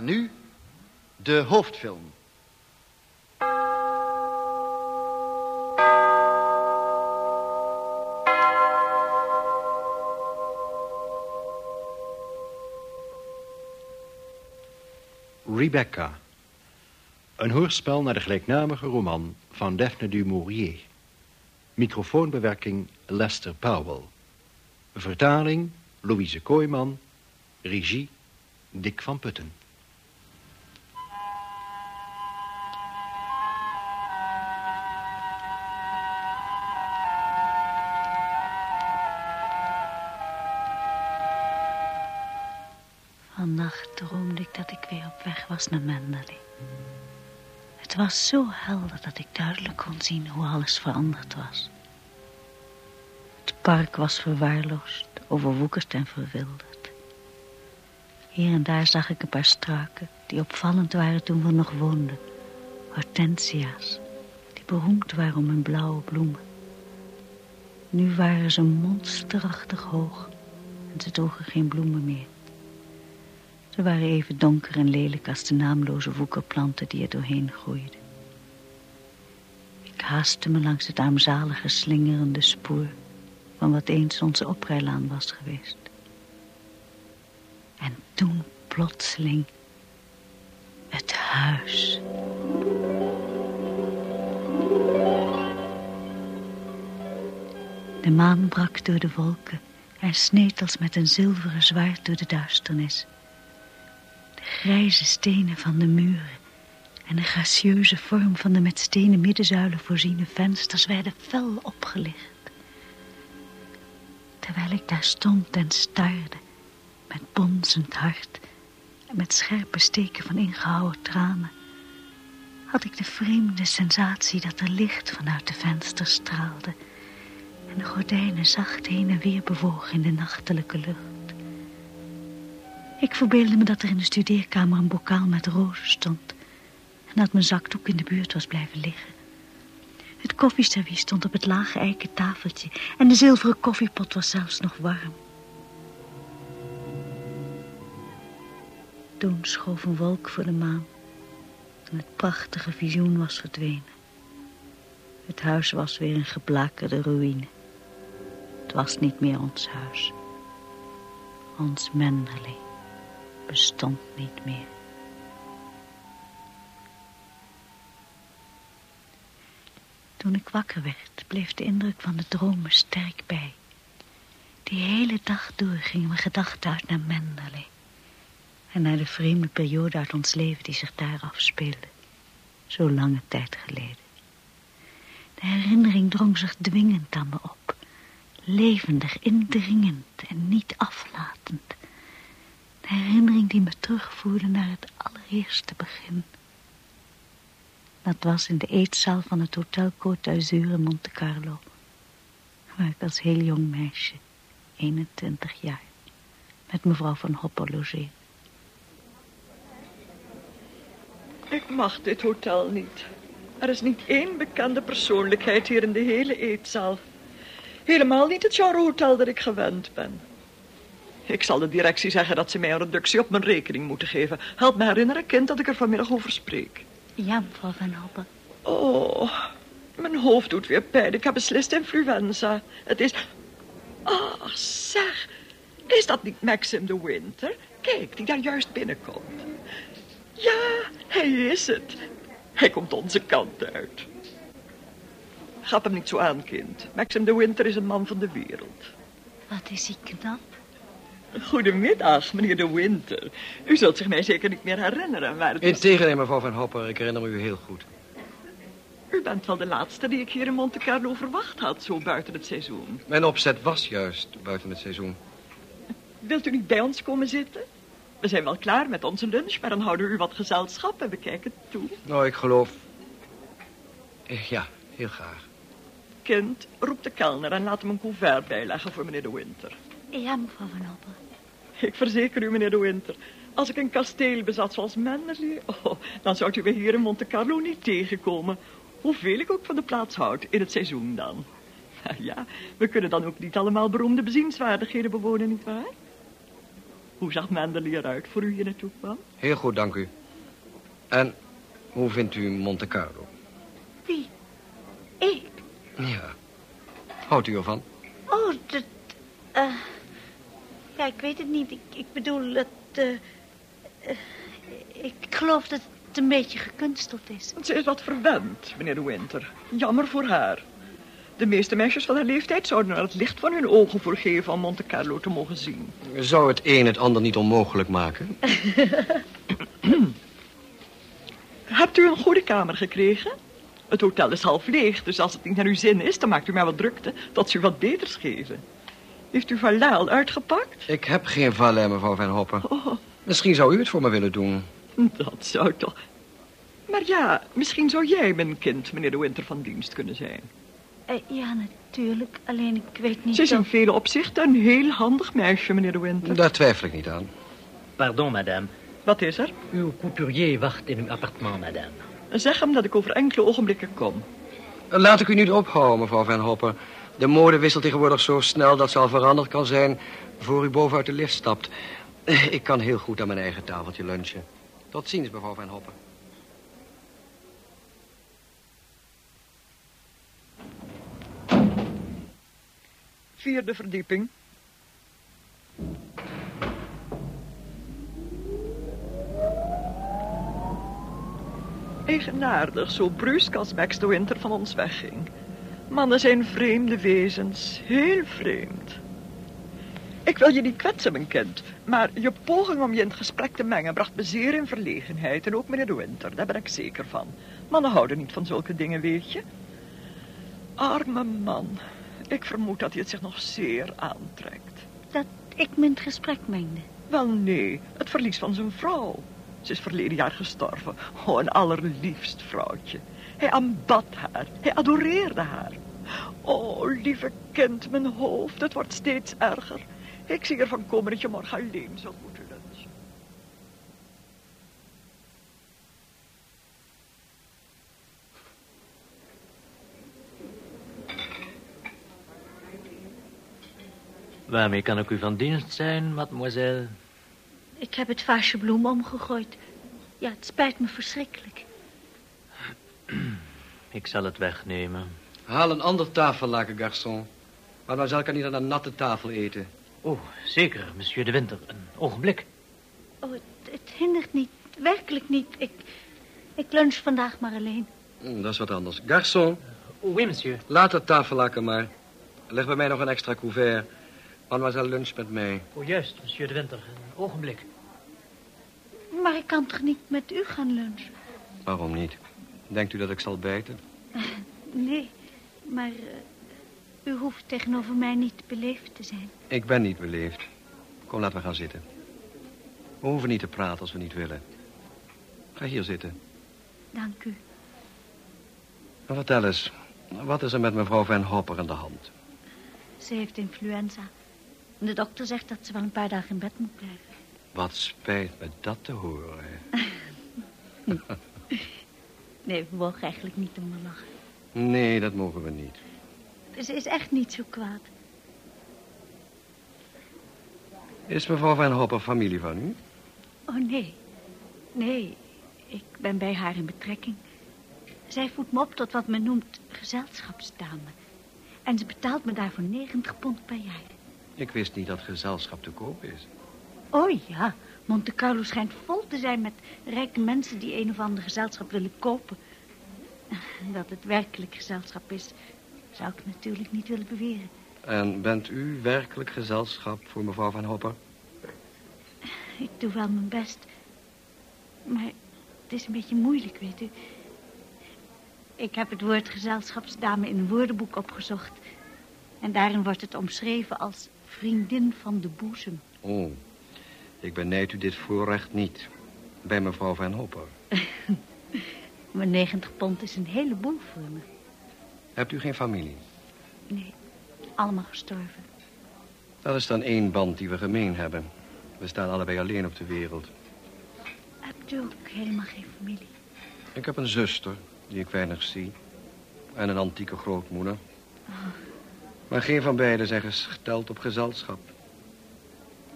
En nu de hoofdfilm. Rebecca. Een hoorspel naar de gelijknamige roman van Daphne du Maurier. Microfoonbewerking Lester Powell. Vertaling Louise Kooijman. Regie Dick van Putten. Was zo helder dat ik duidelijk kon zien hoe alles veranderd was. Het park was verwaarloosd, overwoekerd en verwilderd. Hier en daar zag ik een paar struiken die opvallend waren toen we nog woonden. Hortensia's, die beroemd waren om hun blauwe bloemen. Nu waren ze monsterachtig hoog en ze droegen geen bloemen meer. Ze waren even donker en lelijk als de naamloze woekerplanten die er doorheen groeiden. Ik haastte me langs het armzalige slingerende spoor van wat eens onze oprijlaan was geweest. En toen plotseling het huis. De maan brak door de wolken en sneed als met een zilveren zwaard door de duisternis. Grijze stenen van de muren en de gracieuze vorm van de met stenen middenzuilen voorziene vensters werden fel opgelicht. Terwijl ik daar stond en staarde, met bonzend hart en met scherpe steken van ingehouden tranen, had ik de vreemde sensatie dat er licht vanuit de vensters straalde en de gordijnen zacht heen en weer bewogen in de nachtelijke lucht. Ik verbeelde me dat er in de studeerkamer een bokaal met rozen stond en dat mijn zakdoek in de buurt was blijven liggen. Het koffieservies stond op het lage eiken tafeltje en de zilveren koffiepot was zelfs nog warm. Toen schoof een wolk voor de maan en het prachtige visioen was verdwenen. Het huis was weer een geblakerde ruïne. Het was niet meer ons huis. Ons Menderley bestond niet meer. Toen ik wakker werd, bleef de indruk van de dromen sterk bij. Die hele dag door gingen mijn gedachten uit naar Menderley. En naar de vreemde periode uit ons leven die zich daar afspeelde. Zo lange tijd geleden. De herinnering drong zich dwingend aan me op. Levendig, indringend en niet aflatend. Herinnering die me terugvoerde naar het allereerste begin. Dat was in de eetzaal van het Hotel Côte d'Azur in Monte Carlo. Waar ik als heel jong meisje, 21 jaar, met mevrouw van Hopper logeerde. Ik mag dit hotel niet. Er is niet één bekende persoonlijkheid hier in de hele eetzaal. Helemaal niet het genre hotel dat ik gewend ben. Ik zal de directie zeggen dat ze mij een reductie op mijn rekening moeten geven. Help me herinneren, kind, dat ik er vanmiddag over spreek. Ja, mevrouw van Hopper. Oh, mijn hoofd doet weer pijn. Ik heb beslist influenza. Het is... Oh, zeg. Is dat niet Maxim de Winter? Kijk, die daar juist binnenkomt. Ja, hij is het. Hij komt onze kant uit. Gap hem niet zo aan, kind. Maxim de Winter is een man van de wereld. Wat is hij knap? Goedemiddag, meneer de Winter. U zult zich mij zeker niet meer herinneren, maar het was... Integendeel, mevrouw Van Hopper, ik herinner me u heel goed. U bent wel de laatste die ik hier in Monte Carlo verwacht had, zo buiten het seizoen. Mijn opzet was juist buiten het seizoen. Wilt u niet bij ons komen zitten? We zijn wel klaar met onze lunch, maar dan houden we u wat gezelschap en we kijken toe. Nou, ik geloof... Eh, Ja, heel graag. Kind, roep de kelner en laat hem een couvert bijleggen voor meneer de Winter. Ja, mevrouw van Hopper. Ik verzeker u, meneer de Winter, als ik een kasteel bezat zoals Menderley... Oh, dan zou u me hier in Monte Carlo niet tegenkomen. Hoeveel ik ook van de plaats houd, in het seizoen dan. Ja, we kunnen dan ook niet allemaal beroemde bezienswaardigheden bewonen, nietwaar? Hoe zag Mendeley eruit voor u hier naartoe kwam? Heel goed, dank u. En hoe vindt u Monte Carlo? Wie? Ik? Ja. Houdt u ervan? Oh, dat... eh, ja, ik weet het niet. Ik, ik bedoel, het... eh, eh, ik geloof dat het een beetje gekunsteld is. Ze is wat verwend, meneer de Winter. Jammer voor haar. De meeste meisjes van haar leeftijd zouden er het licht van hun ogen voor geven om Monte Carlo te mogen zien. Zou het een het ander niet onmogelijk maken? Hebt u een goede kamer gekregen? Het hotel is half leeg, dus als het niet naar uw zin is, dan maakt u mij wat drukte tot ze u wat beters geven. Heeft u Valais al uitgepakt? Ik heb geen valet, mevrouw Van Hoppen. Oh, Misschien zou u het voor me willen doen. dat zou toch... Maar ja, misschien zou jij mijn kind, meneer de Winter, van dienst kunnen zijn. Eh, ja, natuurlijk. Alleen ik weet niet Ze is in of... vele opzichten een heel handig meisje, meneer de Winter. Daar twijfel ik niet aan. Pardon, madame. Wat is er? Uw couturier wacht in uw appartement, madame. Zeg hem dat ik over enkele ogenblikken kom. Laat ik u niet ophouden, mevrouw Van Hoppen. De mode wisselt tegenwoordig zo snel dat ze al veranderd kan zijn... voor u bovenuit de lift stapt. Ik kan heel goed aan mijn eigen tafeltje lunchen. Tot ziens, mevrouw Van Hoppen. Vierde verdieping. Eigenaardig, zo brusk als Max de Winter van ons wegging. Mannen zijn vreemde wezens, heel vreemd. Ik wil je niet kwetsen, mijn kind, maar je poging om je in het gesprek te mengen bracht me zeer in verlegenheid. En ook meneer de Winter, daar ben ik zeker van. Mannen houden niet van zulke dingen, weet je. Arme man. Ik vermoed dat hij het zich nog zeer aantrekt. Dat ik me in het gesprek mengde. Wel nee, het verlies van zijn vrouw. Ze is verleden jaar gestorven. Oh, een allerliefst vrouwtje. Hij aanbad haar. Hij adoreerde haar. Oh, lieve kind, mijn hoofd. Het wordt steeds erger. Ik zie ervan komen dat je morgen alleen zult moeten lunchen. Waarmee kan ik u van dienst zijn, mademoiselle? Ik heb het vaasje bloem omgegooid. Ja, het spijt me verschrikkelijk. Ik zal het wegnemen. Haal een ander tafellaken, garçon. Mademoiselle kan niet aan een natte tafel eten. Oh, zeker, monsieur de Winter. Een ogenblik. Oh, het, het hindert niet. Werkelijk niet. Ik, ik lunch vandaag maar alleen. Hm, dat is wat anders. Garçon, Oui, monsieur. laat het tafellaken maar. Leg bij mij nog een extra couvert. Mademoiselle lunch met mij. Oh, juist, monsieur de Winter. Een ogenblik. Maar ik kan toch niet met u gaan lunchen? Waarom niet? Denkt u dat ik zal bijten? Nee, maar eh, u hoeft tegenover mij niet beleefd te zijn. Ik ben niet beleefd. Kom, laten we gaan zitten. We hoeven niet te praten als we niet willen. Ga hier zitten. Dank u. En vertel eens, wat is er met mevrouw Van Hopper aan de hand? Ze heeft influenza. De dokter zegt dat ze wel een paar dagen in bed moet blijven. Wat spijt me dat te horen. Nee, we mogen eigenlijk niet om haar lachen. Nee, dat mogen we niet. Ze is echt niet zo kwaad. Is mevrouw Van Hopper familie van u? Oh, nee. Nee, ik ben bij haar in betrekking. Zij voedt me op tot wat men noemt gezelschapsdame. En ze betaalt me daarvoor 90 pond per jaar. Ik wist niet dat gezelschap te koop is. Oh ja, Monte Carlo schijnt vol te zijn met rijke mensen die een of ander gezelschap willen kopen. Dat het werkelijk gezelschap is, zou ik natuurlijk niet willen beweren. En bent u werkelijk gezelschap voor mevrouw Van Hopper? Ik doe wel mijn best. Maar het is een beetje moeilijk, weet u. Ik heb het woord gezelschapsdame in een woordenboek opgezocht. En daarin wordt het omschreven als vriendin van de boezem. Oh, ik benijd u dit voorrecht niet. Bij mevrouw Van Hopper. Maar 90 pond is een heleboel voor me. Hebt u geen familie? Nee, allemaal gestorven. Dat is dan één band die we gemeen hebben. We staan allebei alleen op de wereld. Hebt u ook helemaal geen familie? Ik heb een zuster, die ik weinig zie. En een antieke grootmoeder. Maar geen van beiden zijn gesteld op gezelschap.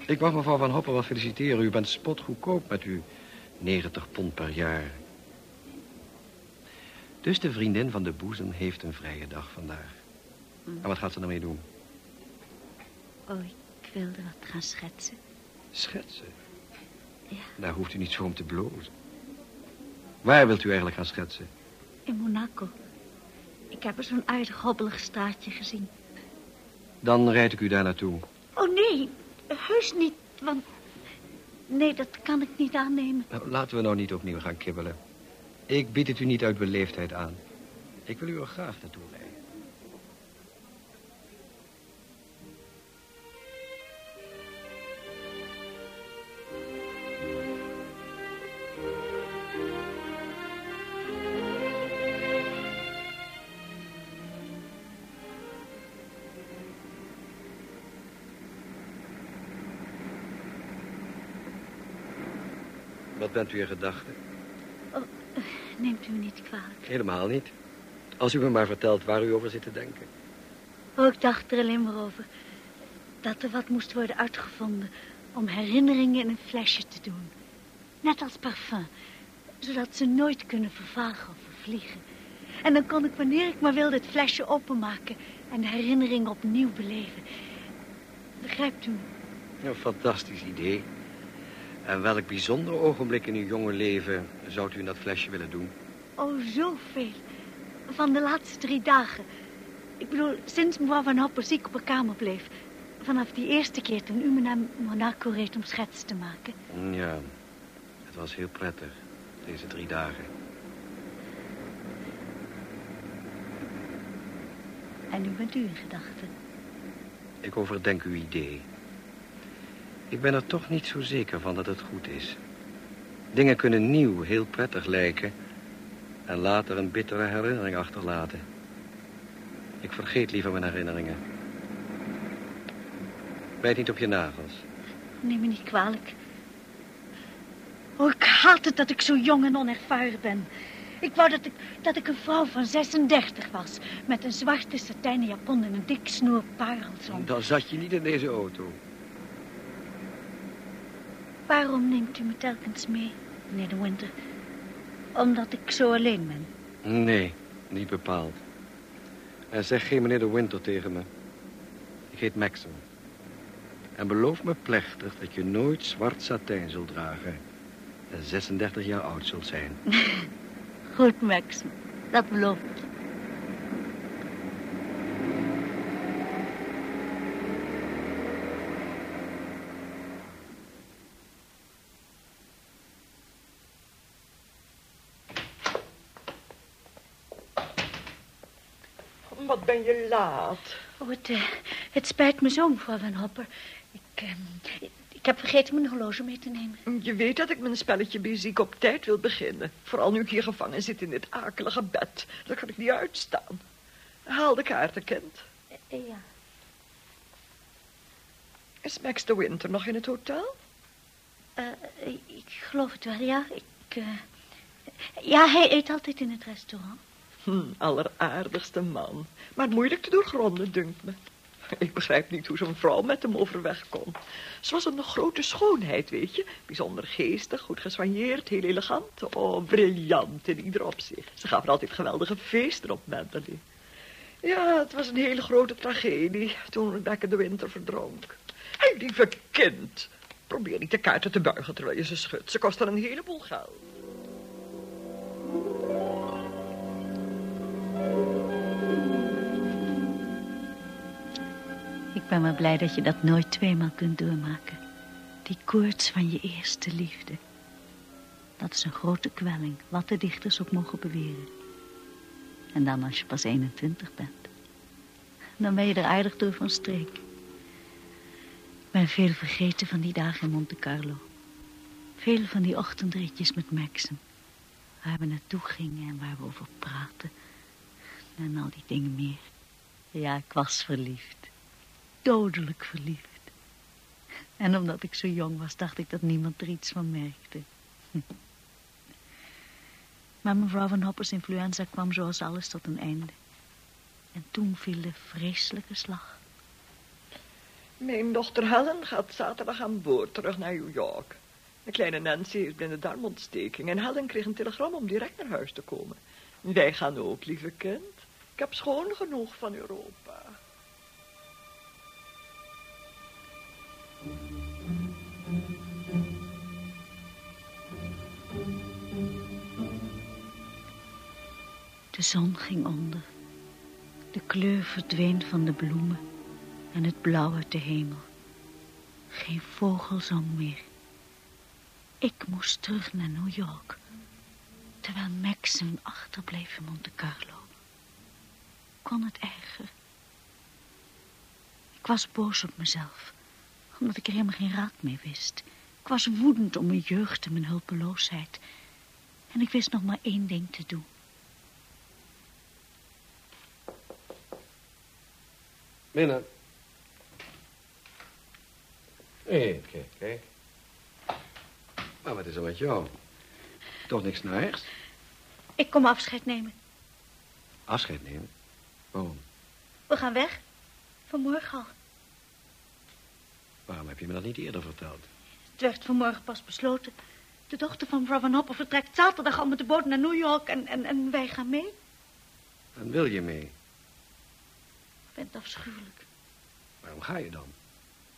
Ik mag mevrouw Van Hopper wel feliciteren. U bent spotgoedkoop met uw 90 pond per jaar. Dus de vriendin van de boezem heeft een vrije dag vandaag. En wat gaat ze ermee doen? Oh, ik wilde wat gaan schetsen. Schetsen? Ja. Daar hoeft u niet zo om te blozen. Waar wilt u eigenlijk gaan schetsen? In Monaco. Ik heb er zo'n aardig hobbelig straatje gezien. Dan rijd ik u daar naartoe. Oh, nee. Heus niet, want... Nee, dat kan ik niet aannemen. Nou, laten we nou niet opnieuw gaan kibbelen. Ik bied het u niet uit beleefdheid aan. Ik wil u er graag naartoe rijden. Bent u in gedachten? Neemt u me niet kwalijk. Helemaal niet. Als u me maar vertelt waar u over zit te denken. Oh, ik dacht er alleen maar over. Dat er wat moest worden uitgevonden om herinneringen in een flesje te doen. Net als parfum. Zodat ze nooit kunnen vervagen of vervliegen. En dan kon ik wanneer ik maar wilde het flesje openmaken en de herinnering opnieuw beleven. Begrijpt u me? Een fantastisch idee. En welk bijzonder ogenblik in uw jonge leven zou u in dat flesje willen doen? Oh, zoveel. Van de laatste drie dagen. Ik bedoel, sinds mevrouw Van Hopper ziek op haar kamer bleef. Vanaf die eerste keer toen u me naar Monaco reed om schetsen te maken. Ja, het was heel prettig, deze drie dagen. En nu bent u in gedachten. Ik overdenk uw idee. Ik ben er toch niet zo zeker van dat het goed is. Dingen kunnen nieuw heel prettig lijken... en later een bittere herinnering achterlaten. Ik vergeet liever mijn herinneringen. Bijt niet op je nagels. Neem me niet kwalijk. Oh, ik haat het dat ik zo jong en onervaren ben. Ik wou dat ik, dat ik een vrouw van 36 was. Met een zwarte satijnen japon en een dik snoer parels om. Dan zat je niet in deze auto. Waarom neemt u me telkens mee, meneer de Winter? Omdat ik zo alleen ben. Nee, niet bepaald. En zeg geen meneer de Winter tegen me. Ik heet Maxim. En beloof me plechtig dat je nooit zwart satijn zult dragen. En 36 jaar oud zult zijn. Goed, Max. Dat beloof ik. Wat ben je laat. Oh, het, eh, het spijt me zo, mevrouw Van Hopper. Ik, eh, ik heb vergeten mijn horloge mee te nemen. Je weet dat ik mijn spelletje muziek op tijd wil beginnen. Vooral nu ik hier gevangen zit in dit akelige bed. Dat kan ik niet uitstaan. Haal de kaarten, kind. Eh, ja. Is Max de Winter nog in het hotel? Eh, ik geloof het wel, ja. Ik, eh, ja, hij eet altijd in het restaurant. Hm, alleraardigste man. Maar moeilijk te doorgronden, dunkt me. Ik begrijp niet hoe zo'n vrouw met hem overweg kon. Ze was een grote schoonheid, weet je. Bijzonder geestig, goed gesoigneerd, heel elegant. Oh, briljant in ieder opzicht. Ze gaven altijd geweldige feesten op Mandalay. Ja, het was een hele grote tragedie toen Rebecca de Winter verdronk. Hé, hey, lieve kind. Probeer niet de kaarten te buigen terwijl je ze schudt. Ze kosten een heleboel geld. Ik ben wel blij dat je dat nooit tweemaal kunt doormaken. Die koorts van je eerste liefde. Dat is een grote kwelling, wat de dichters ook mogen beweren. En dan als je pas 21 bent. Dan ben je er aardig door van streek. Ik ben veel vergeten van die dagen in Monte Carlo. Veel van die ochtendritjes met Maxim. Waar we naartoe gingen en waar we over praten. En al die dingen meer. Ja, ik was verliefd. Dodelijk verliefd. En omdat ik zo jong was, dacht ik dat niemand er iets van merkte. Maar mevrouw van Hoppers influenza kwam zoals alles tot een einde. En toen viel de vreselijke slag. Mijn dochter Helen gaat zaterdag aan boord terug naar New York. De kleine Nancy heeft blinde darmontsteking en Helen kreeg een telegram om direct naar huis te komen. Wij gaan ook, lieve kind. Ik heb schoon genoeg van Europa. De zon ging onder. De kleur verdween van de bloemen en het blauw uit de hemel. Geen vogel zong meer. Ik moest terug naar New York, terwijl Maxim achterbleef in Monte Carlo. Kon het erger? Ik was boos op mezelf, omdat ik er helemaal geen raad mee wist. Ik was woedend om mijn jeugd en mijn hulpeloosheid. En ik wist nog maar één ding te doen. Binnen. Hé, kijk, kijk. Maar wat is er met jou? Toch niks naars? Ik kom afscheid nemen. Afscheid nemen? Waarom? We gaan weg. Vanmorgen al. Waarom heb je me dat niet eerder verteld? Het werd vanmorgen pas besloten. De dochter van Hoppen vertrekt zaterdag al met de boot naar New York en, en, en wij gaan mee. Dan wil je mee. Het afschuwelijk. Waarom ga je dan?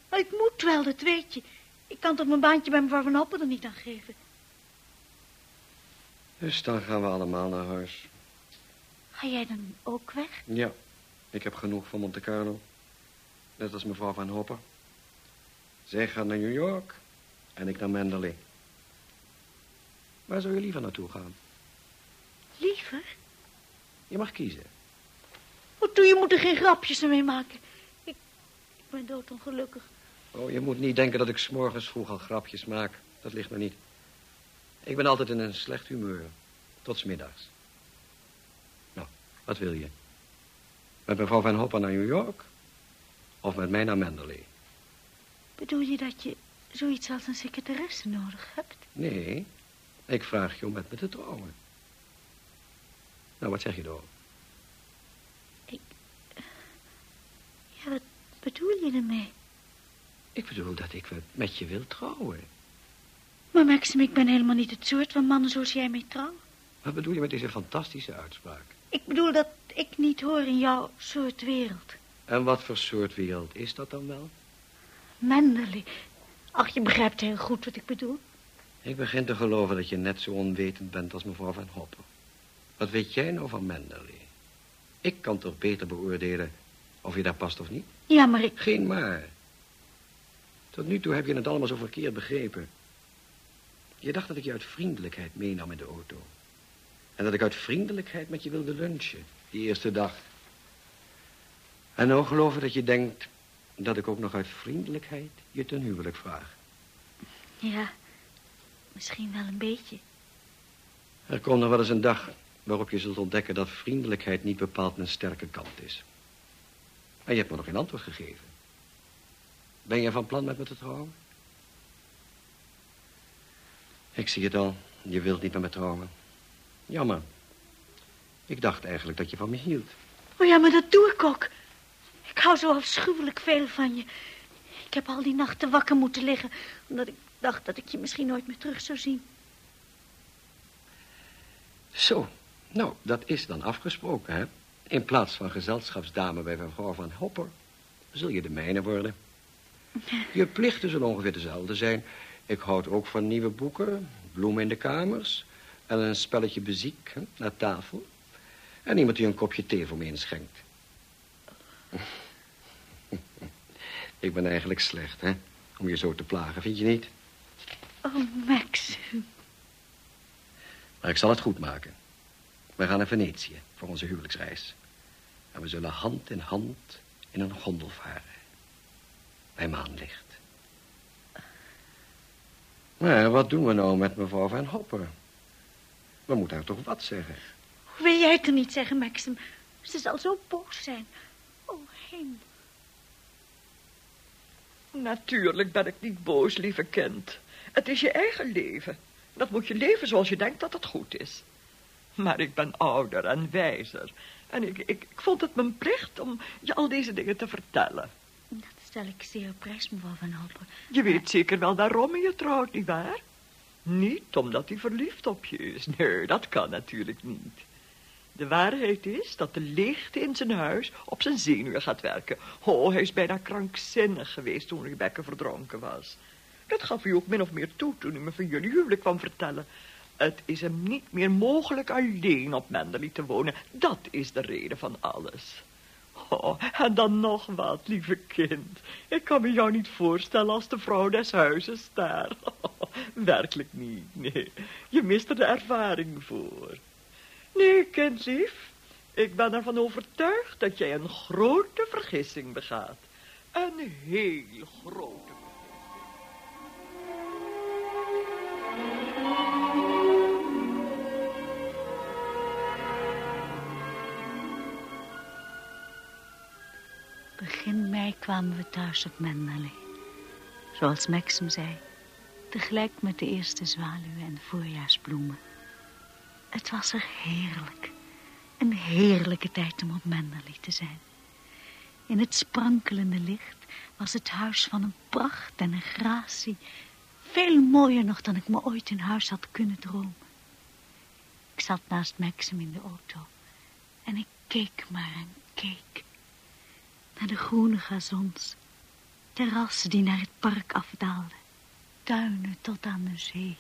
Maar ik moet wel, dat weet je. Ik kan toch mijn baantje bij mevrouw Van Hoppen er niet aan geven. Dus dan gaan we allemaal naar huis. Ga jij dan ook weg? Ja, ik heb genoeg van Monte Carlo. Net als mevrouw Van Hopper. Zij gaat naar New York en ik naar Menderley. Waar zou je liever naartoe gaan? Liever? Je mag kiezen. Wat doe je? moet er geen grapjes mee maken. Ik, ik ben doodongelukkig. Oh, je moet niet denken dat ik s'morgens vroeg al grapjes maak. Dat ligt me niet. Ik ben altijd in een slecht humeur. Tot 's middags. Nou, wat wil je? Met mevrouw Van Hopper naar New York? Of met mij naar Menderley? Bedoel je dat je zoiets als een secretaresse nodig hebt? Nee, ik vraag je om met me te trouwen. Nou, wat zeg je dan? Ja, wat bedoel je ermee? Ik bedoel dat ik met je wil trouwen. Maar Maxim, ik ben helemaal niet het soort van mannen zoals jij mee trouwt. Wat bedoel je met deze fantastische uitspraak? Ik bedoel dat ik niet hoor in jouw soort wereld. En wat voor soort wereld is dat dan wel? Menderley. Ach, je begrijpt heel goed wat ik bedoel. Ik begin te geloven dat je net zo onwetend bent als mevrouw Van Hoppen. Wat weet jij nou van Menderley? Ik kan toch beter beoordelen of je daar past of niet? Ja, maar ik... Geen maar. Tot nu toe heb je het allemaal zo verkeerd begrepen. Je dacht dat ik je uit vriendelijkheid meenam in de auto. En dat ik uit vriendelijkheid met je wilde lunchen, die eerste dag. En nou geloven dat je denkt dat ik ook nog uit vriendelijkheid je ten huwelijk vraag. Ja, misschien wel een beetje. Er komt nog wel eens een dag waarop je zult ontdekken dat vriendelijkheid niet bepaald een sterke kant is. En je hebt me nog geen antwoord gegeven. Ben jij van plan met me te trouwen? Ik zie het al. Je wilt niet met me trouwen. Jammer. Ik dacht eigenlijk dat je van me hield. Oh ja, maar dat doe ik ook. Ik hou zo afschuwelijk veel van je. Ik heb al die nachten wakker moeten liggen... omdat ik dacht dat ik je misschien nooit meer terug zou zien. Zo, nou, dat is dan afgesproken, hè? In plaats van gezelschapsdame bij mevrouw van Hopper... zul je de mijne worden. Je plichten zullen ongeveer dezelfde zijn. Ik houd ook van nieuwe boeken, bloemen in de kamers... en een spelletje muziek hè, naar tafel. En iemand die een kopje thee voor me inschenkt. Ik ben eigenlijk slecht, hè? Om je zo te plagen, vind je niet? Oh, Max. Maar ik zal het goed maken. We gaan naar Venetië voor onze huwelijksreis. En we zullen hand in hand in een gondel varen. Bij maanlicht. Maar wat doen we nou met mevrouw Van Hopper? We moeten haar toch wat zeggen? Hoe wil jij het er niet zeggen, Maxim? Ze zal zo boos zijn. Oh, hemel. Natuurlijk ben ik niet boos, lieve kind. Het is je eigen leven. Dat moet je leven zoals je denkt dat het goed is. Maar ik ben ouder en wijzer. En ik, ik, ik vond het mijn plicht om je al deze dingen te vertellen. Dat stel ik zeer op prijs, mevrouw Van Hopper. Je weet zeker wel waarom je trouwt, nietwaar? Niet omdat hij verliefd op je is. Nee, dat kan natuurlijk niet. De waarheid is dat de leegte in zijn huis op zijn zenuwen gaat werken. Oh, hij is bijna krankzinnig geweest toen Rebecca verdronken was. Dat gaf u ook min of meer toe toen u me van jullie huwelijk kwam vertellen. Het is hem niet meer mogelijk alleen op Menderley te wonen. Dat is de reden van alles. Oh, en dan nog wat, lieve kind. Ik kan me jou niet voorstellen als de vrouw des huizes daar. werkelijk niet, nee. Je mist er de ervaring voor. Nee, kindlief. Ik ben ervan overtuigd dat jij een grote vergissing begaat. Een heel grote Begin mei kwamen we thuis op Menderley. Zoals Maxim zei, tegelijk met de eerste zwaluwen en voorjaarsbloemen. Het was er heerlijk. Een heerlijke tijd om op Menderley te zijn. In het sprankelende licht was het huis van een pracht en een gratie. Veel mooier nog dan ik me ooit in huis had kunnen dromen. Ik zat naast Maxim in de auto. En ik keek maar en keek. Naar de groene gazons. Terrassen die naar het park afdaalden. Tuinen tot aan de zee.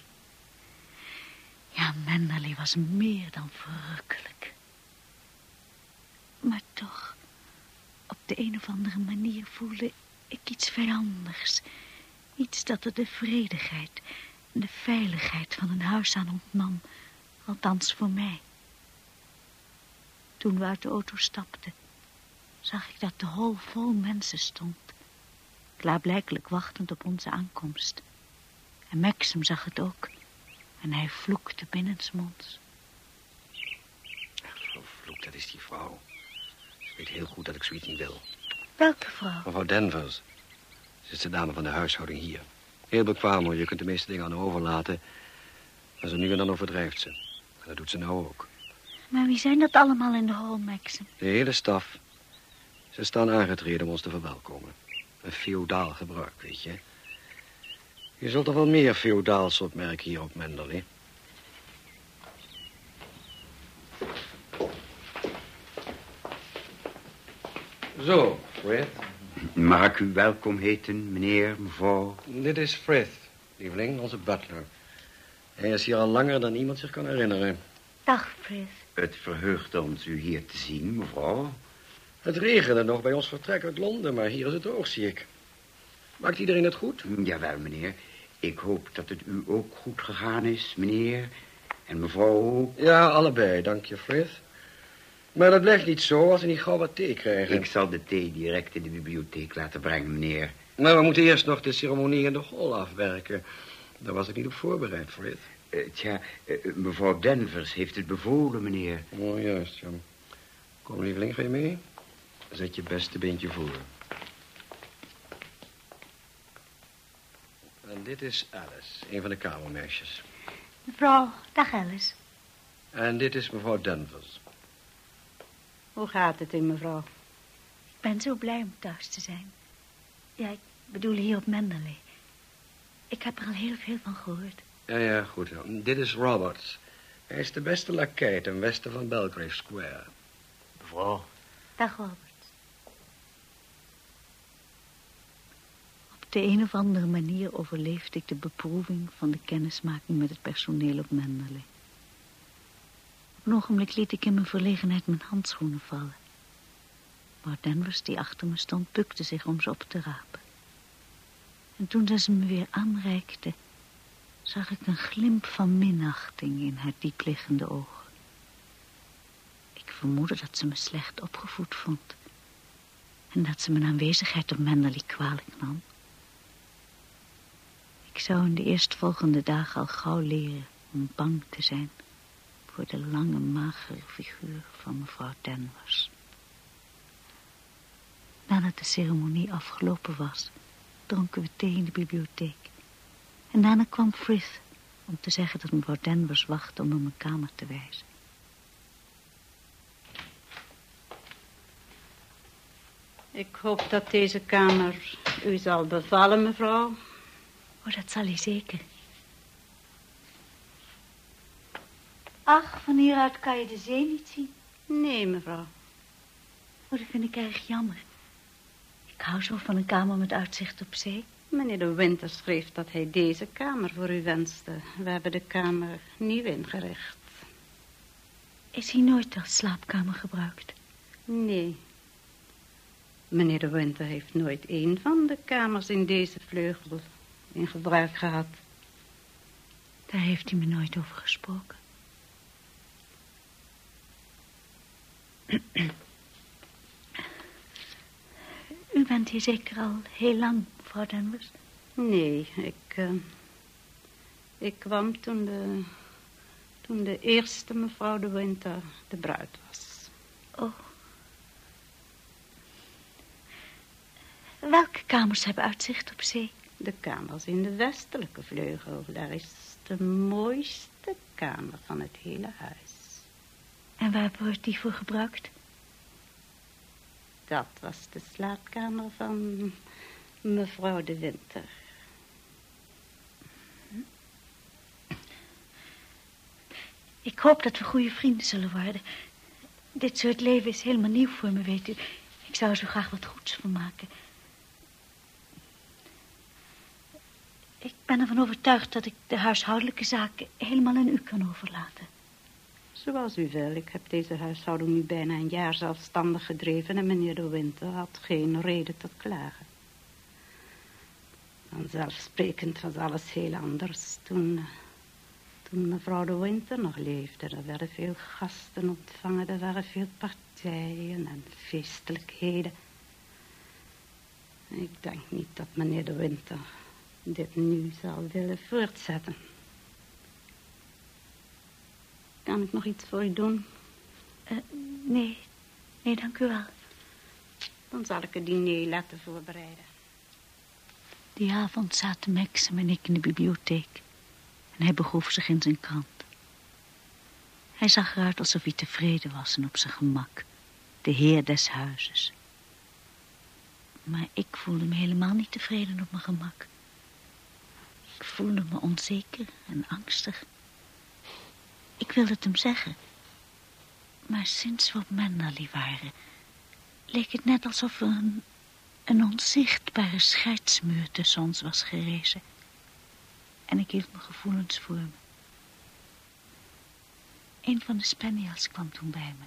Ja, Menderley was meer dan verrukkelijk. Maar toch, op de een of andere manier voelde ik iets vijandigs. Iets dat er de vredigheid en de veiligheid van een huis aan ontnam. Althans voor mij. Toen we uit de auto stapten, zag ik dat de hol vol mensen stond. Klaarblijkelijk wachtend op onze aankomst. En Maxim zag het ook. En hij vloekte binnensmonds. Vervloekt, dat is die vrouw. Ze weet heel goed dat ik zoiets niet wil. Welke vrouw? Mevrouw Danvers. Ze is de dame van de huishouding hier. Heel bekwaam hoor, je kunt de meeste dingen aan haar overlaten. Maar zo nu en dan overdrijft ze. En dat doet ze nou ook. Maar wie zijn dat allemaal in de hol, Maxim? De hele staf. Ze staan aangetreden om ons te verwelkomen. Een feodaal gebruik, weet je. Je zult er wel meer feodaals opmerken hier op Menderley. Zo, Fred. Mag ik u welkom heten, meneer, mevrouw? Dit is Frith, lieveling, onze butler. Hij is hier al langer dan iemand zich kan herinneren. Dag, Frith. Het verheugt ons u hier te zien, mevrouw. Het regende nog bij ons vertrek uit Londen, maar hier is het droog, zie ik. Maakt iedereen het goed? Jawel, meneer. Ik hoop dat het u ook goed gegaan is, meneer. En mevrouw ook. Ja, allebei, dank je, Frith. Maar dat blijft niet zo als we niet gauw wat thee krijgen. Ik zal de thee direct in de bibliotheek laten brengen, meneer. Maar we moeten eerst nog de ceremonie in de hol afwerken. Daar was ik niet op voorbereid, Frith. Eh, tja, eh, mevrouw Denvers heeft het bevolen, meneer. Oh, juist, Jan. Kom, lieveling, ga je mee? Zet je beste beentje voor. En dit is Alice, een van de kamermeisjes. Mevrouw, dag Alice. En dit is mevrouw Danvers. Hoe gaat het in, mevrouw? Ik ben zo blij om thuis te zijn. Ja, ik bedoel hier op Menderley. Ik heb er al heel veel van gehoord. Ja, ja, goed. Dit is Roberts. Hij is de beste lakij ten westen van Belgrave Square. Mevrouw, Dag, Robert. De een of andere manier overleefde ik de beproeving van de kennismaking met het personeel op Menderley. Op een ogenblik liet ik in mijn verlegenheid mijn handschoenen vallen. Maar Danvers, die achter me stond, bukte zich om ze op te rapen. En toen zij ze me weer aanreikte, zag ik een glimp van minachting in haar diepliggende ogen. Ik vermoedde dat ze me slecht opgevoed vond. En dat ze mijn aanwezigheid op Menderley kwalijk nam. Ik zou in de eerstvolgende dagen al gauw leren om bang te zijn voor de lange, magere figuur van mevrouw Danvers. Nadat de ceremonie afgelopen was, dronken we thee in de bibliotheek. En daarna kwam Frith om te zeggen dat mevrouw Danvers wachtte om me mijn kamer te wijzen. Ik hoop dat deze kamer u zal bevallen, mevrouw. Oh, dat zal hij zeker. Ach, van hieruit kan je de zee niet zien. Nee, mevrouw. Oh, dat vind ik erg jammer. Ik hou zo van een kamer met uitzicht op zee. Meneer de Winter schreef dat hij deze kamer voor u wenste. We hebben de kamer nieuw ingericht. Is hij nooit als slaapkamer gebruikt? Nee. Meneer de Winter heeft nooit een van de kamers in deze vleugel in gebruik gehad. Daar heeft hij me nooit over gesproken. U bent hier zeker al heel lang, mevrouw Danvers? Nee, ik, eh, ik kwam toen de, toen de eerste mevrouw de Winter de bruid was. Oh. Welke kamers hebben uitzicht op zee? De kamers in de westelijke vleugel. Daar is de mooiste kamer van het hele huis. En waar wordt die voor gebruikt? Dat was de slaapkamer van mevrouw de Winter. Ik hoop dat we goede vrienden zullen worden. Dit soort leven is helemaal nieuw voor me, weet u. Ik zou er zo graag wat goeds van maken. Ik ben ervan overtuigd dat ik de huishoudelijke zaken helemaal aan u kan overlaten. Zoals u wil. Ik heb deze huishouding nu bijna een jaar zelfstandig gedreven... en meneer de Winter had geen reden tot klagen. Vanzelfsprekend was alles heel anders toen, toen mevrouw de Winter nog leefde. Er werden veel gasten ontvangen, er waren veel partijen en feestelijkheden. Ik denk niet dat meneer de Winter dit nu zal willen voortzetten. Kan ik nog iets voor u doen? Uh, nee, nee, dank u wel. Dan zal ik het diner laten voorbereiden. Die avond zaten Maxim en ik in de bibliotheek. En hij begroef zich in zijn krant. Hij zag eruit alsof hij tevreden was en op zijn gemak. De heer des huizes. Maar ik voelde me helemaal niet tevreden op mijn gemak. Ik voelde me onzeker en angstig. Ik wilde het hem zeggen. Maar sinds we op Menderley waren... leek het net alsof er een, een onzichtbare scheidsmuur tussen ons was gerezen. En ik hield mijn gevoelens voor me. Een van de spaniels kwam toen bij me...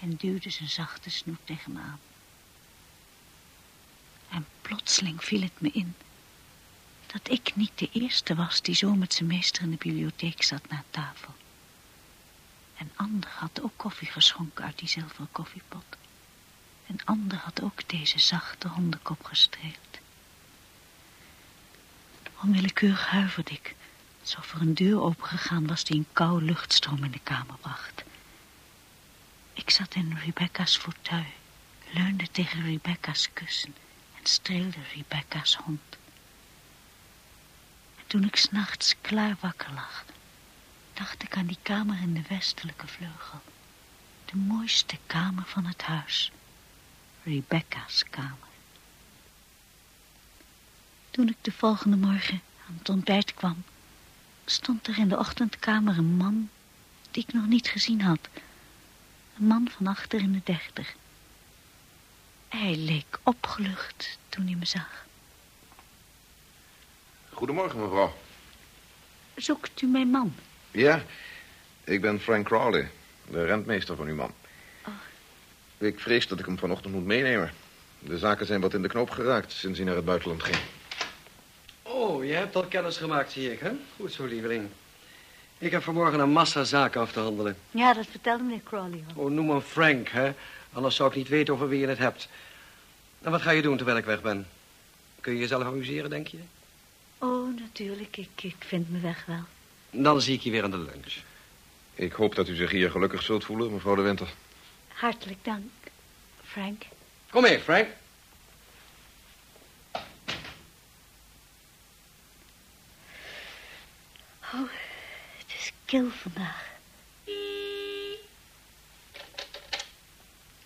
en duwde zijn zachte snoet tegen me aan. En plotseling viel het me in... dat ik niet de eerste was die zo met zijn meester in de bibliotheek zat na tafel. Een ander had ook koffie geschonken uit die zilveren koffiepot. Een ander had ook deze zachte hondenkop gestreeld. Onwillekeurig huiverde ik, alsof er een deur opengegaan was die een koude luchtstroom in de kamer bracht. Ik zat in Rebecca's fauteuil, leunde tegen Rebecca's kussen en streelde Rebecca's hond. En toen ik s'nachts klaar wakker lag, dacht ik aan die kamer in de westelijke vleugel. De mooiste kamer van het huis. Rebecca's kamer. Toen ik de volgende morgen aan het ontbijt kwam... stond er in de ochtendkamer een man die ik nog niet gezien had. Een man van achter in de dertig. Hij leek opgelucht toen hij me zag. Goedemorgen, mevrouw. Zoekt u mijn man? Ja, ik ben Frank Crowley, de rentmeester van uw man. Oh. Ik vrees dat ik hem vanochtend moet meenemen. De zaken zijn wat in de knoop geraakt sinds hij naar het buitenland ging. Oh, je hebt al kennis gemaakt, zie ik, hè? Goed zo, lieveling. Ik heb vanmorgen een massa zaken af te handelen. Ja, dat vertelde meneer Crowley al. Oh, noem hem Frank, hè? Anders zou ik niet weten over wie je het hebt. En wat ga je doen terwijl ik weg ben? Kun je jezelf amuseren, denk je? Oh, natuurlijk. Ik, ik vind me weg wel. Dan zie ik je weer aan de lunch. Ik hoop dat u zich hier gelukkig zult voelen, mevrouw de Winter. Hartelijk dank, Frank. Kom mee, Frank. Oh, het is kil vandaag.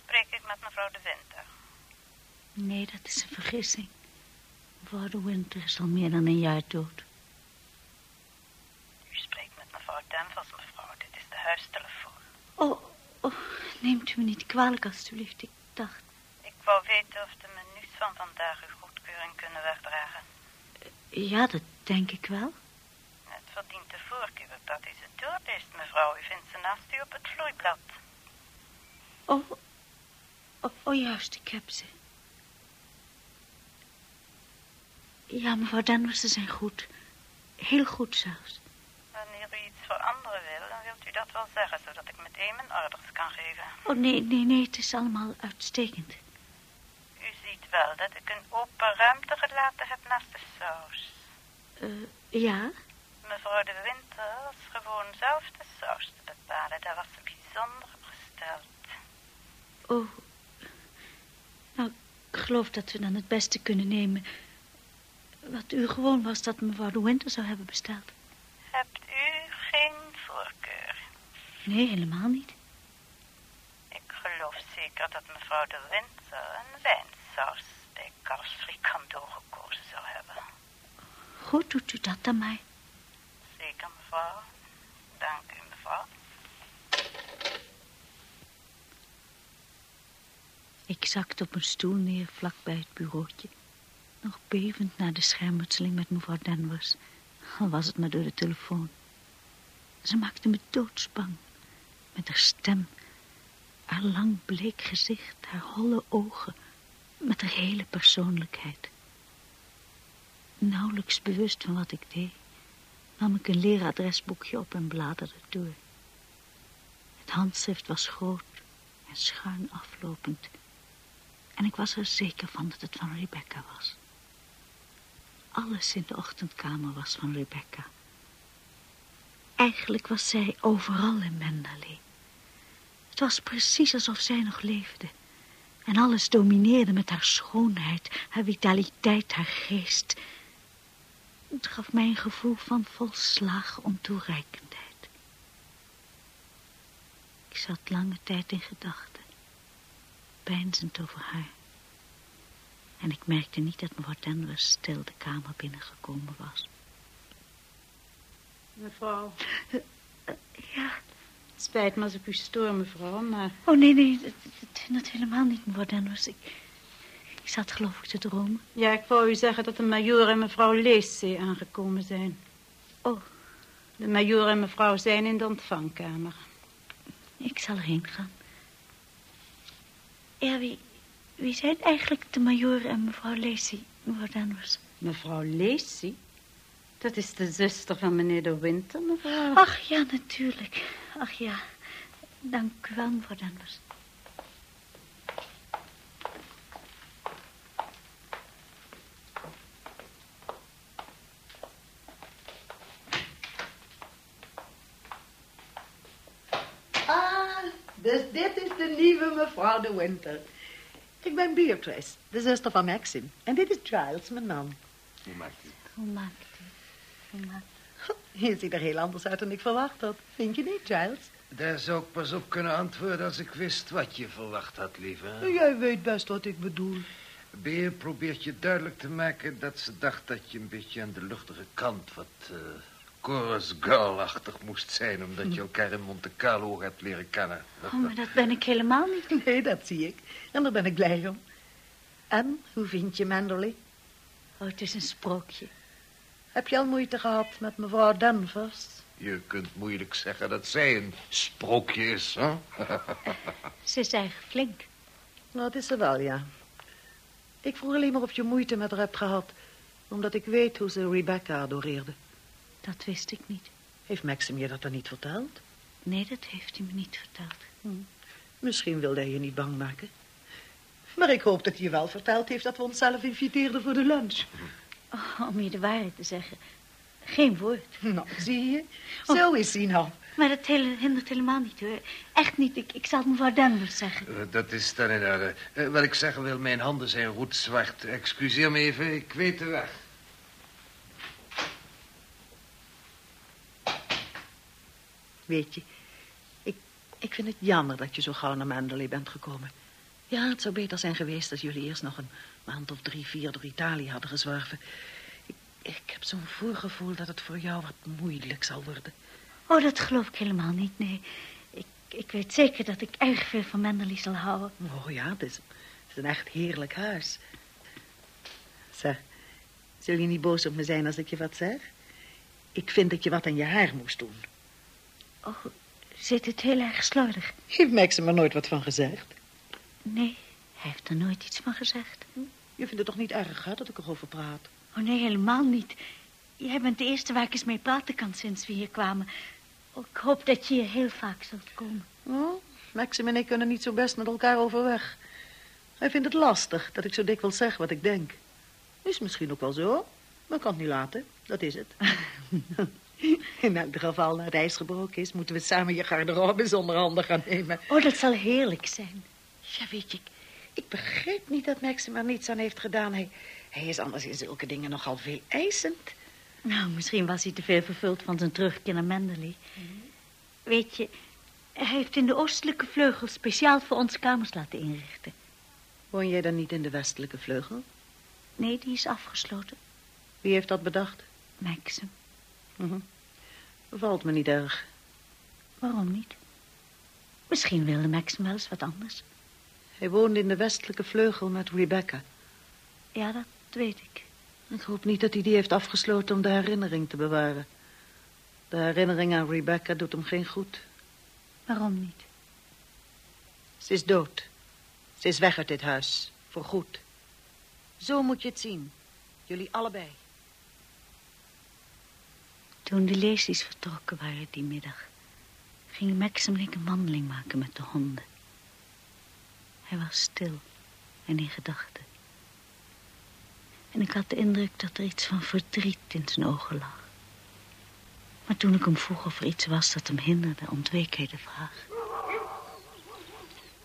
Spreek ik met mevrouw de Winter? Nee, dat is een vergissing. Mevrouw de Winter is al meer dan een jaar dood. U spreekt met mevrouw Danvers, mevrouw. Dit is de huistelefoon. Oh, oh, neemt u me niet kwalijk, alstublieft. Ik dacht... Ik wou weten of de menus van vandaag uw goedkeuring kunnen wegdragen. Ja, dat denk ik wel. Het verdient de voorkeur dat u ze doorleest, mevrouw. U vindt ze naast u op het vloeiblad. Oh, oh, oh juist, ik heb ze. Ja, mevrouw Danvers, ze zijn goed. Heel goed zelfs. Wanneer u iets veranderen wil, dan wilt u dat wel zeggen, zodat ik meteen mijn orders kan geven. Oh, nee, nee, nee, het is allemaal uitstekend. U ziet wel dat ik een open ruimte gelaten heb naast de saus. Eh, ja? Mevrouw de Winter was gewoon zelf de saus te bepalen. Daar was ze bijzonder op gesteld. Oh. Nou, ik geloof dat we dan het beste kunnen nemen. Wat u gewoon was dat mevrouw de Winter zou hebben besteld. Hebt u geen voorkeur? Nee, helemaal niet. Ik geloof zeker dat mevrouw de Winter een wijnsaus bij kalfsfrikando gekozen zou hebben. Goed doet u dat aan mij. Zeker, mevrouw. Dank u, mevrouw. Ik zakte op een stoel neer vlak bij het bureautje. Nog bevend naar de schermutseling met mevrouw Danvers. Al was het maar door de telefoon. Ze maakte me doodsbang. Met haar stem, haar lang bleek gezicht, haar holle ogen. Met haar hele persoonlijkheid. Nauwelijks bewust van wat ik deed, nam ik een leeradresboekje op en bladerde door. Het handschrift was groot en schuin aflopend. En ik was er zeker van dat het van Rebecca was. Alles in de ochtendkamer was van Rebecca. Eigenlijk was zij overal in Menderley. Het was precies alsof zij nog leefde. En alles domineerde met haar schoonheid, haar vitaliteit, haar geest. Het gaf mij een gevoel van volslagen ontoereikendheid. Ik zat lange tijd in gedachten, peinzend over haar. En ik merkte niet dat mevrouw Danvers stil de kamer binnengekomen was. Mevrouw. Ja. Het spijt me als ik u stoor, mevrouw, maar... Oh, nee, nee, dat, dat, dat helemaal niet, mevrouw Danvers. Ik, ik zat geloof ik te dromen. Ja, ik wou u zeggen dat de majoor en mevrouw Leeszee aangekomen zijn. Oh. De majoor en mevrouw zijn in de ontvangkamer. Ik zal erheen gaan. Ja, wie, zijn eigenlijk de majoor en mevrouw Lacey, mevrouw Danvers? Mevrouw Lacey? Dat is de zuster van meneer de Winter, mevrouw. Ach, ja, natuurlijk. Ach, ja. Dank u wel, mevrouw Danvers. Ah, dus dit is de nieuwe mevrouw de Winter. Ik ben Beatrice, de zuster van Maxim. En dit is Giles, mijn man. Hoe maakt u? Hoe maakt u? Hoe maakt Je ziet er heel anders uit dan ik verwacht had. Vind je niet, Giles? Daar zou ik pas op kunnen antwoorden als ik wist wat je verwacht had, lieve. Jij weet best wat ik bedoel. Beer probeert je duidelijk te maken dat ze dacht dat je een beetje aan de luchtige kant wat uh, chorus girl-achtig moest zijn, omdat je elkaar in Monte Carlo hebt leren kennen. Oh, maar dat ben ik helemaal niet. Nee, dat zie ik. En daar ben ik blij om. En, hoe vind je Manderley? Oh, het is een sprookje. Heb je al moeite gehad met mevrouw Danvers? Je kunt moeilijk zeggen dat zij een sprookje is, hè? ze is eigenlijk flink. Nou, dat is ze wel, ja. Ik vroeg alleen maar of je moeite met haar hebt gehad... omdat ik weet hoe ze Rebecca adoreerde. Dat wist ik niet. Heeft Maxim je dat dan niet verteld? Nee, dat heeft hij me niet verteld. Hm. Misschien wilde hij je niet bang maken. Maar ik hoop dat hij je wel verteld heeft dat we onszelf inviteerden voor de lunch. Oh, om je de waarheid te zeggen, geen woord. Nou, zie je? Zo is hij nou. Maar dat hele, hindert helemaal niet, hoor. Echt niet. Ik, ik zal het mevrouw Danvers zeggen. Uh, dat is dan in orde. Wat ik zeggen wil, mijn handen zijn roetzwart. Excuseer me even, ik weet de weg. Weet je, ik, ik vind het jammer dat je zo gauw naar Manderley bent gekomen. Ja, het zou beter zijn geweest als jullie eerst nog een maand of drie, vier door Italië hadden gezworven. Ik, ik heb zo'n voorgevoel dat het voor jou wat moeilijk zal worden. Oh, dat geloof ik helemaal niet, nee. Ik, ik weet zeker dat ik erg veel van Menderley zal houden. Oh ja, het is, het is een echt heerlijk huis. Zeg, zul je niet boos op me zijn als ik je wat zeg? Ik vind dat je wat aan je haar moest doen. Oh, zit het heel erg slordig? Heeft Maxim er nooit wat van gezegd? Nee, hij heeft er nooit iets van gezegd. Je vindt het toch niet erg, hè, dat ik erover praat? Oh, nee, helemaal niet. Jij bent de eerste waar ik eens mee praten kan sinds we hier kwamen. Oh, ik hoop dat je hier heel vaak zult komen. Oh, Maxim en ik kunnen niet zo best met elkaar overweg. Hij vindt het lastig dat ik zo dikwijls zeg wat ik denk. Is misschien ook wel zo, maar ik kan het niet laten. Dat is het. In elk geval, na het ijs gebroken is, moeten we samen je garderobe zonder handen gaan nemen. Oh, dat zal heerlijk zijn. Ja, weet je, ik, ik begreep niet dat Maxim er niets aan heeft gedaan. Hij, hij is anders in zulke dingen nogal veel eisend. Nou, misschien was hij te veel vervuld van zijn terugkeer naar Menderley. Weet je, hij heeft in de oostelijke vleugel speciaal voor ons kamers laten inrichten. Woon jij dan niet in de westelijke vleugel? Nee, die is afgesloten. Wie heeft dat bedacht? Maxim. Mhm. Bevalt me niet erg. Waarom niet? Misschien wilde Maxim wel eens wat anders. Hij woonde in de westelijke vleugel met Rebecca. Ja, dat weet ik. Ik hoop niet dat hij die heeft afgesloten om de herinnering te bewaren. De herinnering aan Rebecca doet hem geen goed. Waarom niet? Ze is dood. Ze is weg uit dit huis. Voor goed. Zo moet je het zien. Jullie allebei. Toen de Lacey's vertrokken waren die middag... ging ik een wandeling maken met de honden. Hij was stil en in gedachten. En ik had de indruk dat er iets van verdriet in zijn ogen lag. Maar toen ik hem vroeg of er iets was dat hem hinderde, ontweek hij de vraag.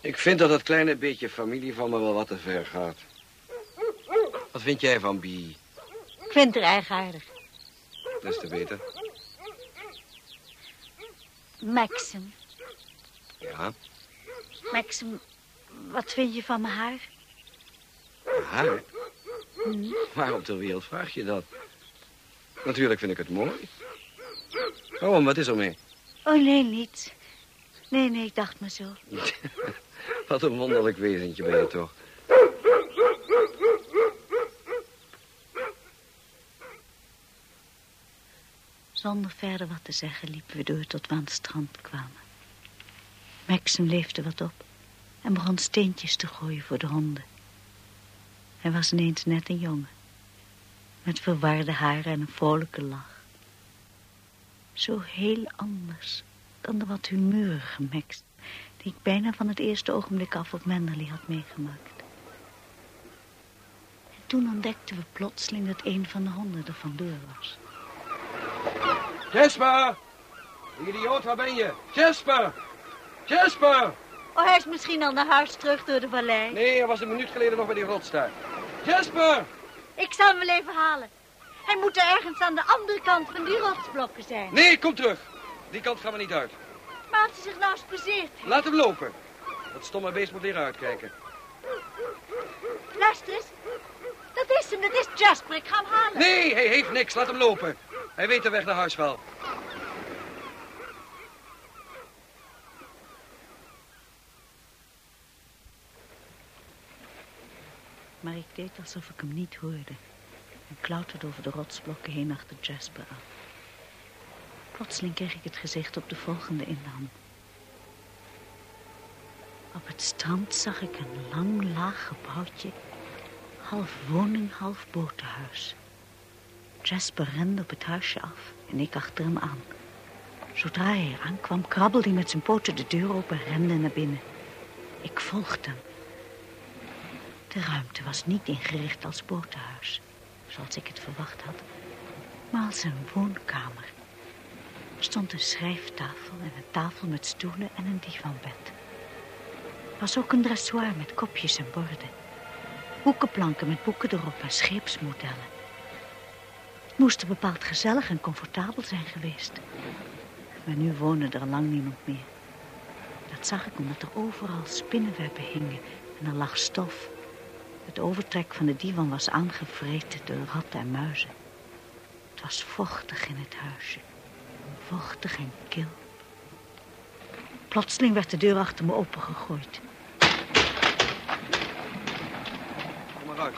Ik vind dat dat kleine beetje familie van me wel wat te ver gaat. Wat vind jij van Bie? Ik vind haar eigenaardig. Des te beter. Maxim. Ja, Maxim, wat vind je van mijn haar? haar. Waarom ter wereld vraag je dat? Natuurlijk vind ik het mooi. Waarom, wat is er mee? Oh, nee, niets. Nee, nee, ik dacht maar zo. Wat een wonderlijk wezentje ben je toch. Zonder verder wat te zeggen liepen we door tot we aan het strand kwamen. Maxim leefde wat op en begon steentjes te gooien voor de honden. Hij was ineens net een jongen, met verwarde haren en een vrolijke lach. Zo heel anders dan de wat humurige Max, die ik bijna van het eerste ogenblik af op Menderley had meegemaakt. En toen ontdekten we plotseling dat een van de honden er vandoor was. Jasper! Idioot, waar ben je? Jasper! Jasper! Oh, hij is misschien al naar huis terug door de vallei. Nee, hij was een minuut geleden nog bij die rots daar. Jasper! Ik zal hem wel even halen. Hij moet er ergens aan de andere kant van die rotsblokken zijn. Nee, kom terug. Die kant gaan we niet uit. Maar als hij zich nou spazeert. Laat hem lopen. Dat stomme beest moet leren uitkijken. Luister eens. Dat is hem, dat is Jasper. Ik ga hem halen. Nee, hij heeft niks. Laat hem lopen. Hij weet de weg naar huis wel. Maar ik deed alsof ik hem niet hoorde. En klauterde over de rotsblokken heen achter Jasper af. Plotseling kreeg ik het gezicht op de volgende inland. Op het strand zag ik een lang, laag gebouwtje. Half woning, half botenhuis. Jasper rende op het huisje af en ik achter hem aan. Zodra hij eraan kwam, krabbelde hij met zijn poten de deur open en rende naar binnen. Ik volgde hem. De ruimte was niet ingericht als botenhuis, zoals ik het verwacht had, maar als een woonkamer. Er stond een schrijftafel en een tafel met stoelen en een divanbed. Er was ook een dressoir met kopjes en borden. Hoekenplanken met boeken erop en scheepsmodellen. Het moest er bepaald gezellig en comfortabel zijn geweest. Maar nu woonde er lang niemand meer. Dat zag ik omdat er overal spinnenwebben hingen... en En er lag stof. Het overtrek van de divan was aangevreten door ratten en muizen. Het was vochtig in het huisje. Vochtig en kil. Plotseling werd de deur achter me opengegooid. Kom maar uit.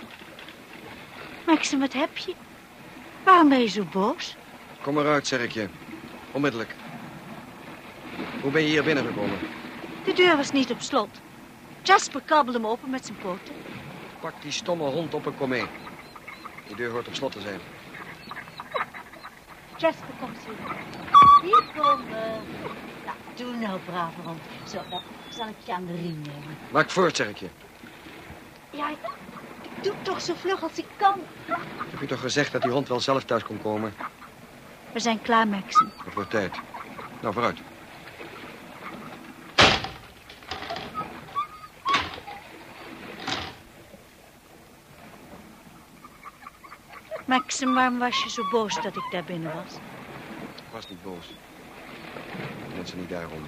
Maxim, wat heb je? Waarom ben je zo boos? Kom maar uit, zeg ik je. Onmiddellijk. Hoe ben je hier binnengekomen? De deur was niet op slot. Jasper kabbelde me open met zijn poten. Pak die stomme hond op en kom mee. Die deur hoort op slot te zijn. Jasper, kom eens hier. Hier komen. Nou, doe nou, brave hond. Zo, dan zal ik je aan de riem nemen. Maak voort, zeg ik je. Ja, doe toch zo vlug als ik kan. Ik heb je toch gezegd dat die hond wel zelf thuis kon komen? We zijn klaar, Maxim. Het wordt tijd. Nou, vooruit. Maxim, waarom was je zo boos dat ik daar binnen was? Ik was niet boos. Mensen niet daarom.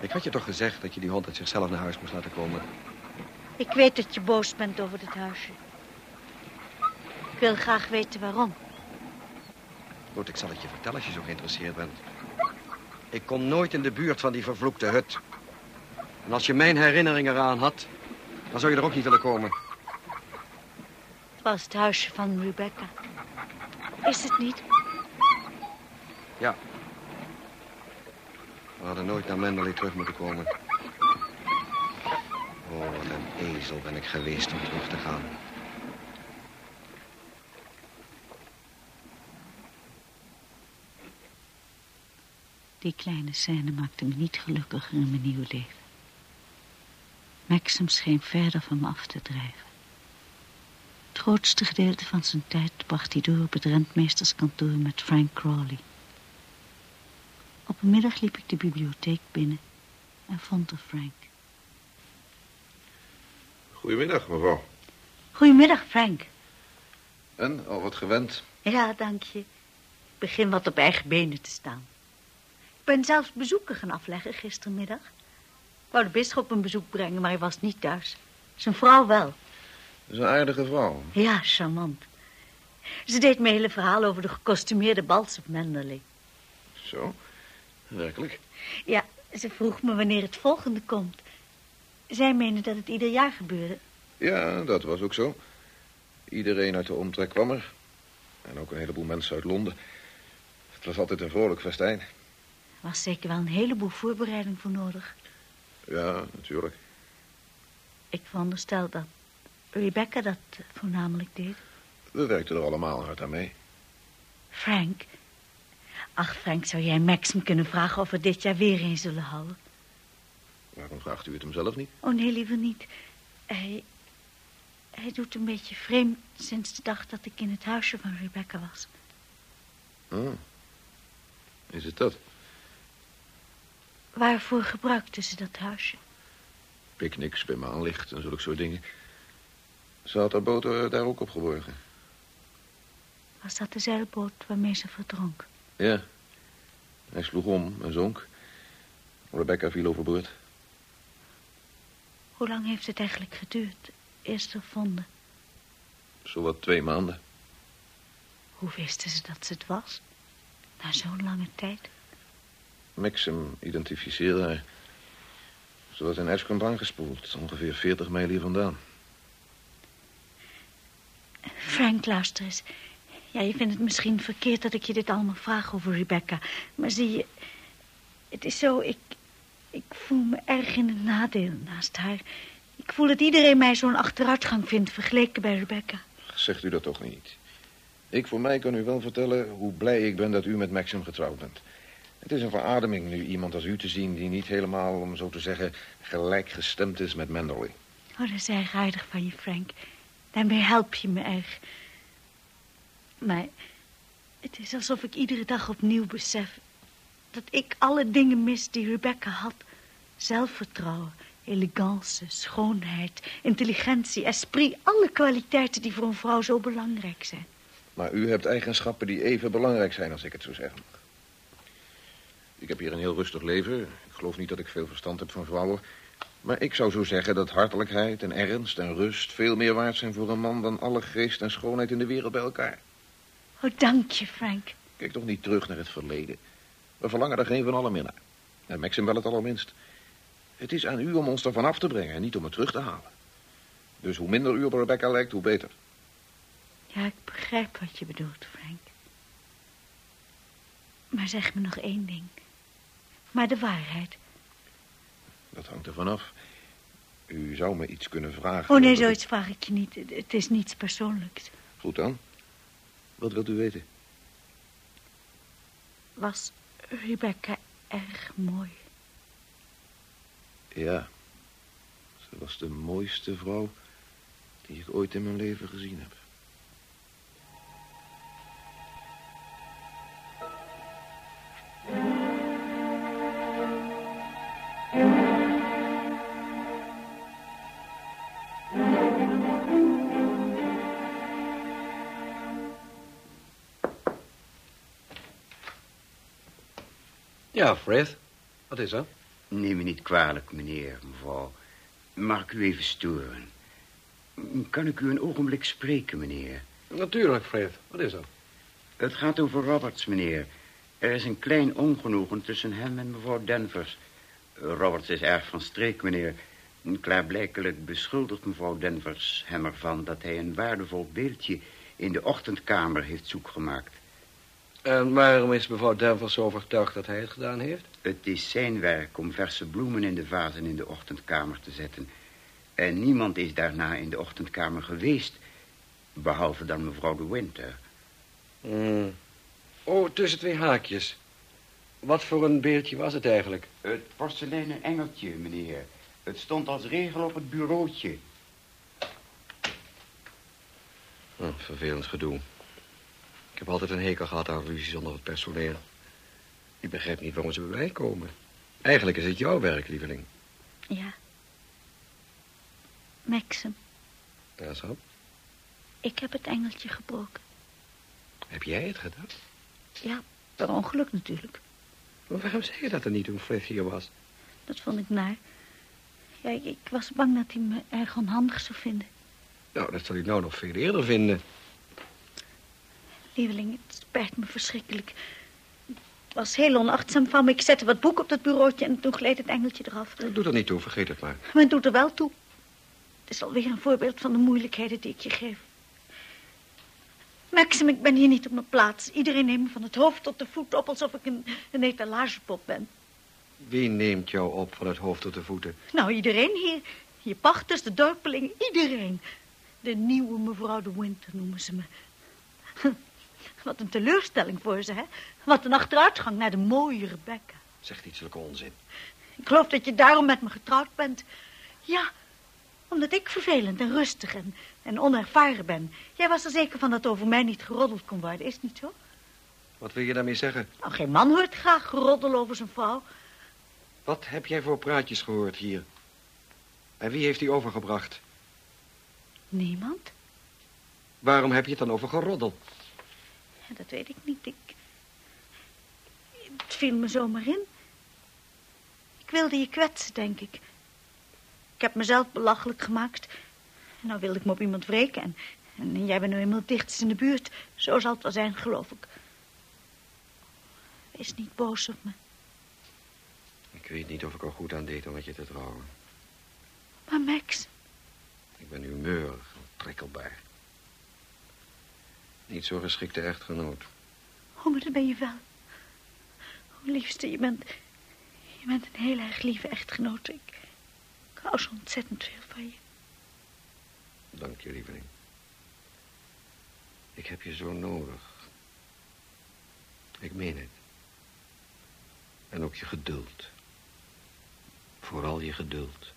Ik had je toch gezegd dat je die hond uit zichzelf naar huis moest laten komen? Ik weet dat je boos bent over dit huisje. Ik wil graag weten waarom. Goed, ik zal het je vertellen als je zo geïnteresseerd bent. Ik kom nooit in de buurt van die vervloekte hut. En als je mijn herinnering eraan had, dan zou je er ook niet willen komen. Het was het huisje van Rebecca. Is het niet? Ja. We hadden nooit naar Mendeley terug moeten komen. Oh, wat een ezel ben ik geweest om terug te gaan. Die kleine scène maakte me niet gelukkiger in mijn nieuwe leven. Maxim scheen verder van me af te drijven. Het grootste gedeelte van zijn tijd bracht hij door op het rentmeesterskantoor met Frank Crawley. Op een middag liep ik de bibliotheek binnen en vond er Frank. Goedemiddag, mevrouw. Goedemiddag, Frank. En, al wat gewend? Ja, dank je. Ik begin wat op eigen benen te staan. Ik ben zelfs bezoeken gaan afleggen gistermiddag. Ik wou de bisschop een bezoek brengen, maar hij was niet thuis. Zijn vrouw wel. Dat is een aardige vrouw. Ja, charmant. Ze deed me hele verhaal over de gekostumeerde bals op Mendeley. Zo, werkelijk. Ja, ze vroeg me wanneer het volgende komt. Zij meende dat het ieder jaar gebeurde. Ja, dat was ook zo. Iedereen uit de omtrek kwam er. En ook een heleboel mensen uit Londen. Het was altijd een vrolijk festijn. Er was zeker wel een heleboel voorbereiding voor nodig. Ja, natuurlijk. Ik veronderstel dat Rebecca dat voornamelijk deed. We werkten er allemaal hard aan mee. Frank. Ach, Frank, zou jij Maxim kunnen vragen of we dit jaar weer een zullen houden? Waarom vraagt u het hem zelf niet? Oh, nee, liever niet. Hij... Hij doet een beetje vreemd sinds de dag dat ik in het huisje van Rebecca was. Oh. Is het dat? Waarvoor gebruikten ze dat huisje? Picknicks bij maanlicht en zulke soort dingen. Ze had haar boot daar ook op geborgen. Was dat de zeilboot waarmee ze verdronk? Ja. Hij sloeg om en zonk. Rebecca viel overboord. Hoe lang heeft het eigenlijk geduurd? Eerst gevonden. Zowat twee maanden. Hoe wisten ze dat ze het was? Na zo'n lange tijd? Maxim identificeerde haar. Ze was in Ashcombe aangespoeld, ongeveer 40 mijl hier vandaan. Frank, luister eens. Ja, je vindt het misschien verkeerd dat ik je dit allemaal vraag over Rebecca. Maar zie je, het is zo, ik, ik voel me erg in het nadeel naast haar. Ik voel dat iedereen mij zo'n achteruitgang vindt vergeleken bij Rebecca. Zegt u dat toch niet? Ik voor mij kan u wel vertellen hoe blij ik ben dat u met Maxim getrouwd bent. Het is een verademing nu iemand als u te zien die niet helemaal, om zo te zeggen, gelijkgestemd is met Mendeley. Oh, dat is erg aardig van je, Frank. Daarmee help je me erg. Maar het is alsof ik iedere dag opnieuw besef... dat ik alle dingen mis die Rebecca had. Zelfvertrouwen, elegance, schoonheid, intelligentie, esprit. Alle kwaliteiten die voor een vrouw zo belangrijk zijn. Maar u hebt eigenschappen die even belangrijk zijn als ik het zo zeggen mag. Ik heb hier een heel rustig leven. Ik geloof niet dat ik veel verstand heb van vrouwen. Maar ik zou zo zeggen dat hartelijkheid en ernst en rust... veel meer waard zijn voor een man dan alle geest en schoonheid in de wereld bij elkaar. Oh, dank je, Frank. Kijk toch niet terug naar het verleden. We verlangen er geen van allen meer naar. En Maxim wel het allerminst. Het is aan u om ons ervan af te brengen en niet om het terug te halen. Dus hoe minder u op Rebecca lijkt, hoe beter. Ja, ik begrijp wat je bedoelt, Frank. Maar zeg me nog één ding. Maar de waarheid. Dat hangt ervan af. U zou me iets kunnen vragen. Oh nee, ik- zoiets vraag ik je niet. Het is niets persoonlijks. Goed dan. Wat wilt u weten? Was Rebecca erg mooi? Ja. Ze was de mooiste vrouw die ik ooit in mijn leven gezien heb. Ja, Fred. Wat is er? Neem me niet kwalijk, meneer, mevrouw. Mag ik u even storen? Kan ik u een ogenblik spreken, meneer? Natuurlijk, Fred. Wat is er? Het gaat over Roberts, meneer. Er is een klein ongenoegen tussen hem en mevrouw Denvers. Roberts is erg van streek, meneer. Klaarblijkelijk beschuldigt mevrouw Denvers hem ervan... dat hij een waardevol beeldje in de ochtendkamer heeft zoekgemaakt. En waarom is mevrouw Denvers zo overtuigd dat hij het gedaan heeft? Het is zijn werk om verse bloemen in de vazen in de ochtendkamer te zetten. En niemand is daarna in de ochtendkamer geweest... behalve dan mevrouw de Winter. Hmm. Oh, tussen twee haakjes. Wat voor een beeldje was het eigenlijk? Het porseleinen engeltje, meneer. Het stond als regel op het bureautje. Hm, vervelend gedoe. Ik heb altijd een hekel gehad aan ruzies onder het personeel. Ik begrijp niet waarom ze bij mij komen. Eigenlijk is het jouw werk, lieveling. Ja. Maxim, Ja, zo. ik heb het engeltje gebroken. Heb jij het gedaan? Ja, per ongeluk natuurlijk. Maar waarom zei je dat dan niet toen Fred hier was? Dat vond ik naar. Ja, ik, ik was bang dat hij me erg onhandig zou vinden. Nou, dat zal ik nou nog veel eerder vinden. Lieveling, het spijt me verschrikkelijk. Het was heel onachtzaam van me. Ik zette wat boek op dat bureautje en toen gleed het engeltje eraf. Dat doet er niet toe, vergeet het maar. Maar het doet er wel toe. Het is alweer een voorbeeld van de moeilijkheden die ik je geef. Maxim, ik ben hier niet op mijn plaats. Iedereen neemt me van het hoofd tot de voet op alsof ik een, een etalagepop ben. Wie neemt jou op van het hoofd tot de voeten? Nou, iedereen hier. Je pachters, de dorpelingen, iedereen. De nieuwe mevrouw de Winter noemen ze me. Wat een teleurstelling voor ze, hè? Wat een achteruitgang naar de mooie Rebecca. Zeg niet zulke onzin. Ik geloof dat je daarom met me getrouwd bent. Ja, omdat ik vervelend en rustig en, en onervaren ben. Jij was er zeker van dat over mij niet geroddeld kon worden, is het niet zo? Wat wil je daarmee zeggen? Nou, geen man hoort graag geroddel over zijn vrouw. Wat heb jij voor praatjes gehoord hier? En wie heeft die overgebracht? Niemand? Waarom heb je het dan over geroddel? Dat weet ik niet. Ik... Het viel me zomaar in. Ik wilde je kwetsen, denk ik. Ik heb mezelf belachelijk gemaakt. En nou wilde ik me op iemand wreken. En, en jij bent nu eenmaal dichtst in de buurt. Zo zal het wel zijn, geloof ik. Wees niet boos op me. Ik weet niet of ik er goed aan deed om met je te trouwen. Maar Max, Ik ben humeurig en prikkelbaar. Niet zo geschikte echtgenoot. oh, maar dat ben je wel. Oh, liefste, je bent... Je bent een heel erg lieve echtgenoot. Ik, ik hou zo ontzettend veel van je. Dank je, lieveling. Ik heb je zo nodig. Ik meen het. En ook je geduld. Vooral je geduld.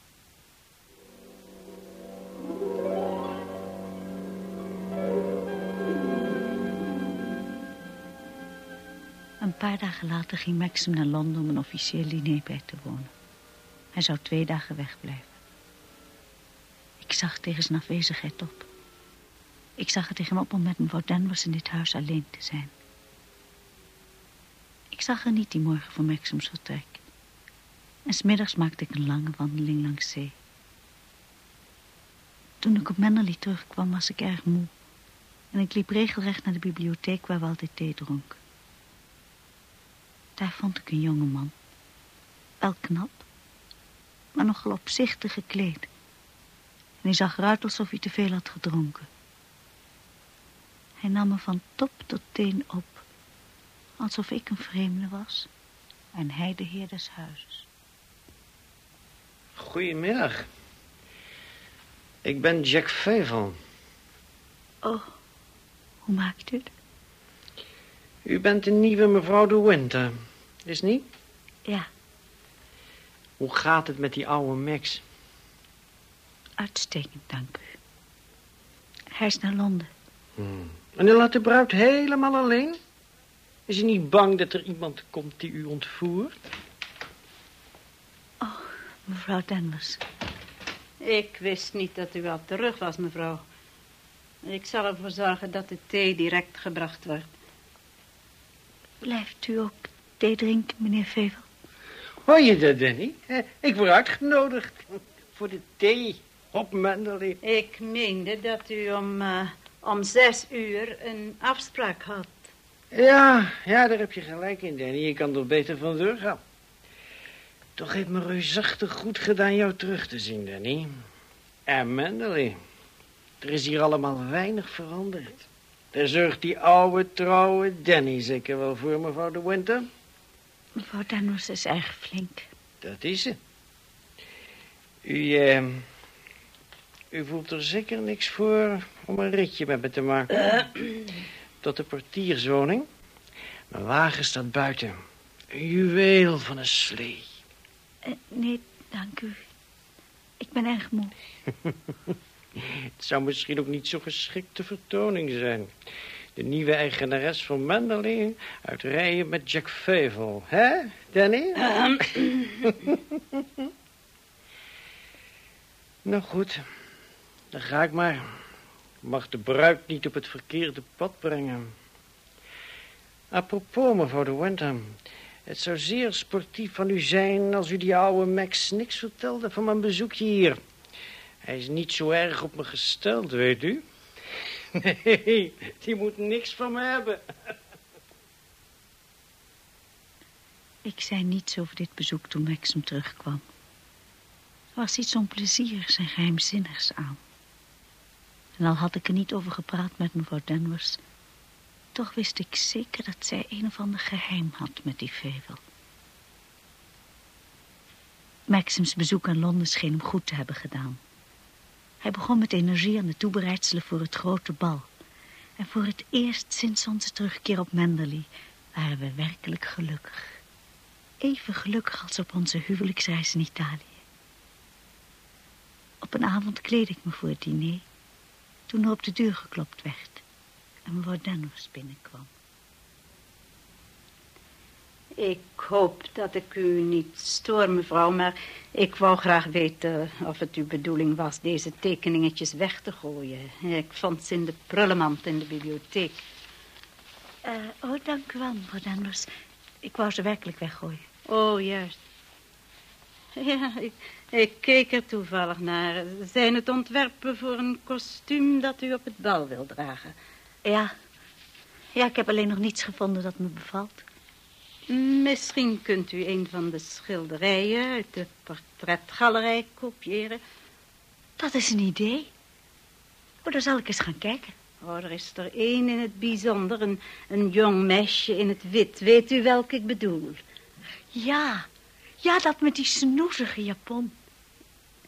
Een paar dagen later ging Maxim naar Londen om een officieel diner bij te wonen. Hij zou twee dagen wegblijven. Ik zag tegen zijn afwezigheid op. Ik zag er tegen hem op om met mevrouw Danvers in dit huis alleen te zijn. Ik zag er niet die morgen voor Maxims vertrek. En smiddags maakte ik een lange wandeling langs zee. Toen ik op Mannerley terugkwam was ik erg moe. En ik liep regelrecht naar de bibliotheek waar we altijd thee dronken. Daar vond ik een jongeman. Wel knap, maar nogal opzichtig gekleed. En hij zag eruit alsof hij te veel had gedronken. Hij nam me van top tot teen op, alsof ik een vreemde was en hij de heer des huizes. Goedemiddag. Ik ben Jack Favel. Oh, hoe maakt u het? U bent de nieuwe mevrouw de Winter, is niet? Ja, Hoe gaat het met die oude Max? uitstekend, dank u. Hij is naar Londen. Hmm. En u laat de bruid helemaal alleen? Is u niet bang dat er iemand komt die u ontvoert? Oh, mevrouw Danvers. Ik wist niet dat u al terug was, mevrouw. Ik zal ervoor zorgen dat de thee direct gebracht wordt. Blijft u ook thee drinken, meneer Vevel? Hoor je dat, Danny? Eh, Ik word uitgenodigd voor de thee op Mendeley. Ik meende dat u om, eh, om zes uur een afspraak had. Ja, ja, daar heb je gelijk in, Danny. Je kan er beter van doorgaan. Toch heeft me reusachtig goed gedaan jou terug te zien, Danny. En Mendeley. Er is hier allemaal weinig veranderd. Daar zorgt die oude, trouwe Danny zeker wel voor, mevrouw de Winter. Mevrouw Danvers is erg flink. Dat is ze. U, eh, u voelt er zeker niks voor om een ritje met me te maken. Tot de portierswoning. Mijn wagen staat buiten. Een juweel van een slee. Eh, nee, dank u. Ik ben erg moe. Het zou misschien ook niet zo geschikte vertoning zijn. De nieuwe eigenares van Mendeley uit rijen met Jack Favel. Hè, Danny? nou goed, dan ga ik maar. Mag de bruid niet op het verkeerde pad brengen. Apropos, mevrouw de Wentham. Het zou zeer sportief van u zijn als u die oude Max niks vertelde van mijn bezoekje hier. Hij is niet zo erg op me gesteld, weet u. Nee, die moet niks van me hebben. Ik zei niets over dit bezoek toen Maxim terugkwam. Er was iets onplezierigs en geheimzinnigs aan. En al had ik er niet over gepraat met mevrouw Danvers... toch wist ik zeker dat zij een of ander geheim had met die Vevel. Maxims bezoek aan Londen scheen hem goed te hebben gedaan. Hij begon met energie aan de toebereidselen voor het grote bal. En voor het eerst sinds onze terugkeer op Menderley waren we werkelijk gelukkig. Even gelukkig als op onze huwelijksreis in Italië. Op een avond kleed ik me voor het diner, toen er op de deur geklopt werd en mevrouw Danvers binnenkwam. Ik hoop dat ik u niet stoor, mevrouw, maar ik wou graag weten of het uw bedoeling was deze tekeningetjes weg te gooien. Ik vond ze in de prullenmand in de bibliotheek. Eh, oh, dank u wel, mevrouw Danvers. Ik wou ze werkelijk weggooien. Oh, juist. Ja, ik, ik keek er toevallig naar. Zijn het ontwerpen voor een kostuum dat u op het bal wil dragen? Ja. Ja, ik heb alleen nog niets gevonden dat me bevalt. Misschien kunt u een van de schilderijen uit de portretgalerij kopiëren. Dat is een idee. Oh, daar zal ik eens gaan kijken. Oh, er is er één in het bijzonder, een, een jong meisje in het wit. Weet u welke ik bedoel? Ja, ja, dat met die snoezige japon.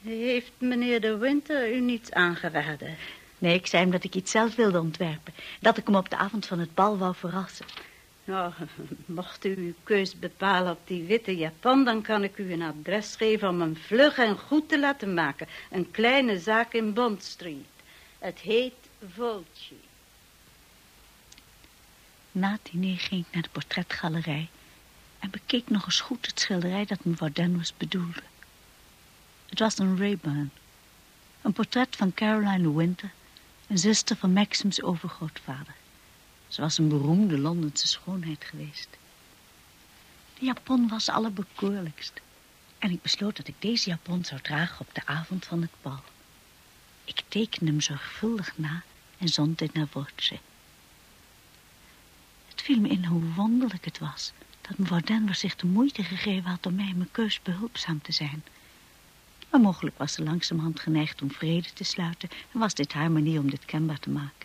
Heeft meneer de Winter u niets aangeraden? Nee, ik zei hem dat ik iets zelf wilde ontwerpen. Dat ik hem op de avond van het bal wou verrassen. Nou, mocht u uw keus bepalen op die witte japon... dan kan ik u een adres geven om hem vlug en goed te laten maken. Een kleine zaak in Bond Street. Het heet Volci. Na het diner ging ik naar de portretgalerij... en bekeek nog eens goed het schilderij dat mevrouw Danvers bedoelde. Het was een Rayburn. Een portret van Caroline Winter... een zuster van Maxims overgrootvader. Ze was een beroemde Londense schoonheid geweest. De japon was allerbekoorlijkst. En ik besloot dat ik deze japon zou dragen op de avond van het bal. Ik tekende hem zorgvuldig na en zond dit naar Wortje. Het viel me in hoe wonderlijk het was dat mevrouw Denver zich de moeite gegeven had om mij mijn keus behulpzaam te zijn. Maar mogelijk was ze langzamerhand geneigd om vrede te sluiten en was dit haar manier om dit kenbaar te maken.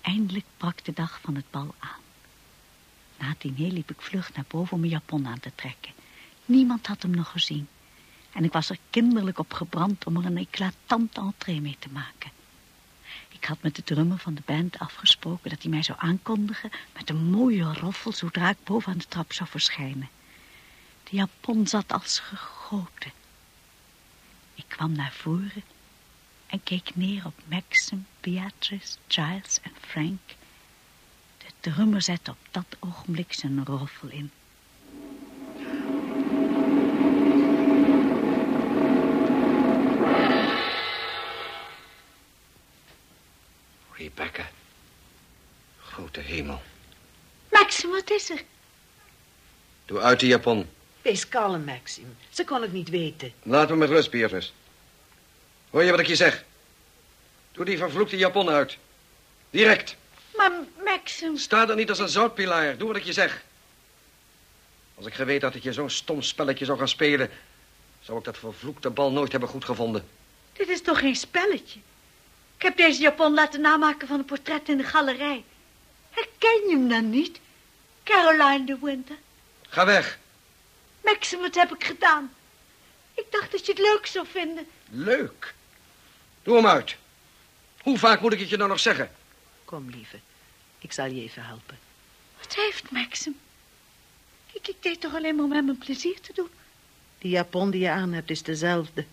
Eindelijk brak de dag van het bal aan. Na het diner liep ik vlug naar boven om mijn japon aan te trekken. Niemand had hem nog gezien. En ik was er kinderlijk op gebrand om er een eclatante entree mee te maken. Ik had met de drummer van de band afgesproken dat hij mij zou aankondigen met een mooie roffel zodra ik boven aan de trap zou verschijnen. De japon zat als gegoten. Ik kwam naar voren en keek neer op Maxim, Beatrice, Giles en Frank. De drummer zette op dat ogenblik zijn roffel in. Rebecca. Grote hemel. Maxim, wat is er? Doe uit die japon. Wees kalm, Maxim. Ze kon het niet weten. Laat me met rust, Beatrice. Hoor je wat ik je zeg? Doe die vervloekte japon uit. Direct. Maar Maxim... Sta er niet als een zoutpilaar. Doe wat ik je zeg. Als ik geweten had dat je zo'n stom spelletje zou gaan spelen... zou ik dat vervloekte bal nooit hebben goedgevonden. Dit is toch geen spelletje? Ik heb deze japon laten namaken van een portret in de galerij. Herken je hem dan niet? Caroline de Winter. Ga weg. Maxim, wat heb ik gedaan? Ik dacht dat je het leuk zou vinden. Leuk? Doe hem uit. Hoe vaak moet ik het je nou nog zeggen? Kom, lieve. Ik zal je even helpen. Wat heeft Maxim? Ik, ik deed toch alleen maar om hem een plezier te doen. Die japon die je aan hebt is dezelfde.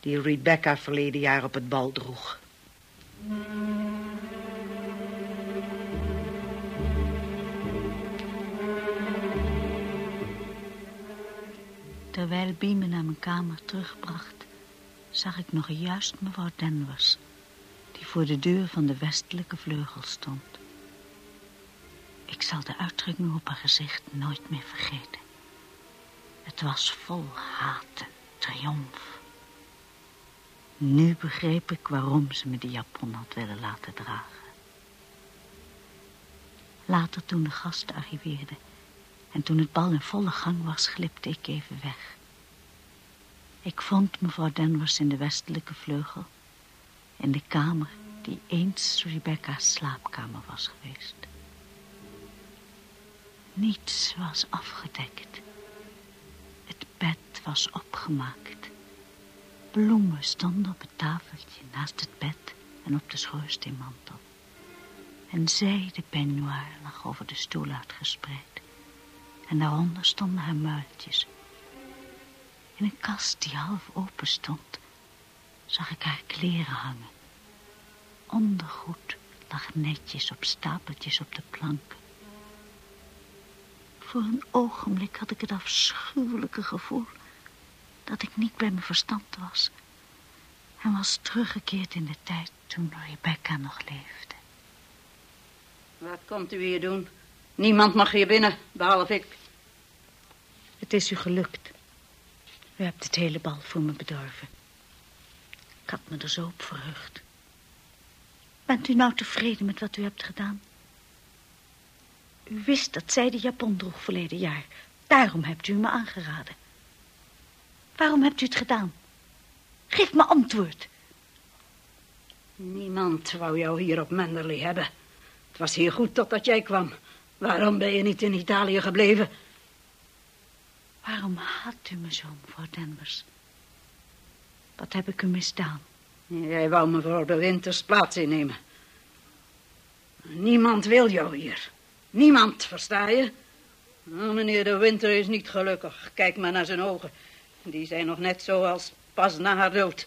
Die Rebecca verleden jaar op het bal droeg. Terwijl Bie me naar mijn kamer terugbracht, zag ik nog juist mevrouw Denvers, die voor de deur van de westelijke vleugel stond. Ik zal de uitdrukking op haar gezicht nooit meer vergeten. Het was vol haat en triomf. Nu begreep ik waarom ze me die japon had willen laten dragen. Later, toen de gasten arriveerden en toen het bal in volle gang was, glipte ik even weg. Ik vond mevrouw Danvers in de westelijke vleugel, in de kamer die eens Rebecca's slaapkamer was geweest. Niets was afgedekt. Het bed was opgemaakt. Bloemen stonden op het tafeltje naast het bed en op de schoorsteenmantel. Een zijde peignoir lag over de stoel uitgespreid. En daaronder stonden haar muiltjes. In een kast die half open stond, zag ik haar kleren hangen. Ondergoed lag netjes op stapeltjes op de planken. Voor een ogenblik had ik het afschuwelijke gevoel dat ik niet bij mijn verstand was. En was teruggekeerd in de tijd toen Rebecca nog leefde. Wat komt u hier doen? Niemand mag hier binnen, behalve ik. Het is u gelukt. U hebt het hele bal voor me bedorven. Ik had me er zo op verheugd. Bent u nou tevreden met wat u hebt gedaan? U wist dat zij de japon droeg verleden jaar. Daarom hebt u me aangeraden. Waarom hebt u het gedaan? Geef me antwoord. Niemand wou jou hier op Menderley hebben. Het was hier goed totdat jij kwam. Waarom ben je niet in Italië gebleven? Waarom haat u me zo, mevrouw Denvers? Wat heb ik u misdaan? Jij wou me voor de winters plaats innemen. Niemand wil jou hier. Niemand, versta je? Nou, meneer de Winter is niet gelukkig. Kijk maar naar zijn ogen. Die zijn nog net zo als pas na haar dood.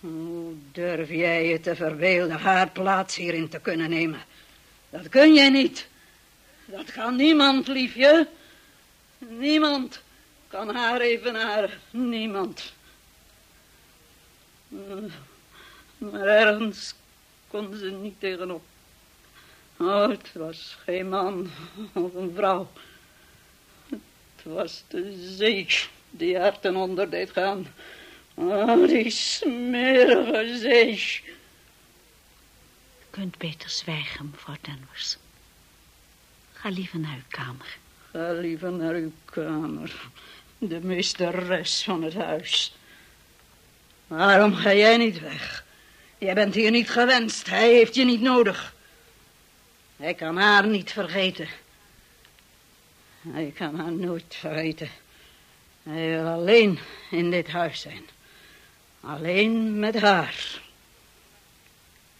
Hoe durf jij je te verbeelden haar plaats hierin te kunnen nemen? Dat kun jij niet. Dat kan niemand, liefje. Niemand kan haar evenaren. Niemand. Maar ergens kon ze niet tegenop. Oh, het was geen man of een vrouw. Het was de zee die harten onder deed gaan. Oh, die smerige zee. U kunt beter zwijgen, mevrouw Danvers. Ga liever naar uw kamer. Ga liever naar uw kamer. De meesteres van het huis. Waarom ga jij niet weg? Jij bent hier niet gewenst. Hij heeft je niet nodig. Hij kan haar niet vergeten. Hij kan haar nooit vergeten. Hij wil alleen in dit huis zijn. Alleen met haar.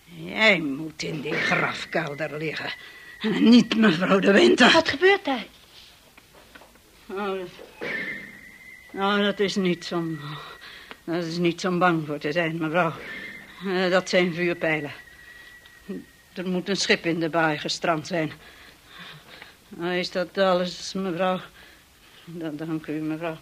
Jij moet in die grafkelder liggen. En niet mevrouw de Winter. Wat gebeurt daar? Nou, dat, nou, dat is niet om... Dat is niet om bang voor te zijn, mevrouw. Eh, dat zijn vuurpijlen. Er moet een schip in de baai gestrand zijn. Nou, is dat alles, mevrouw? Dan, dank u, mevrouw.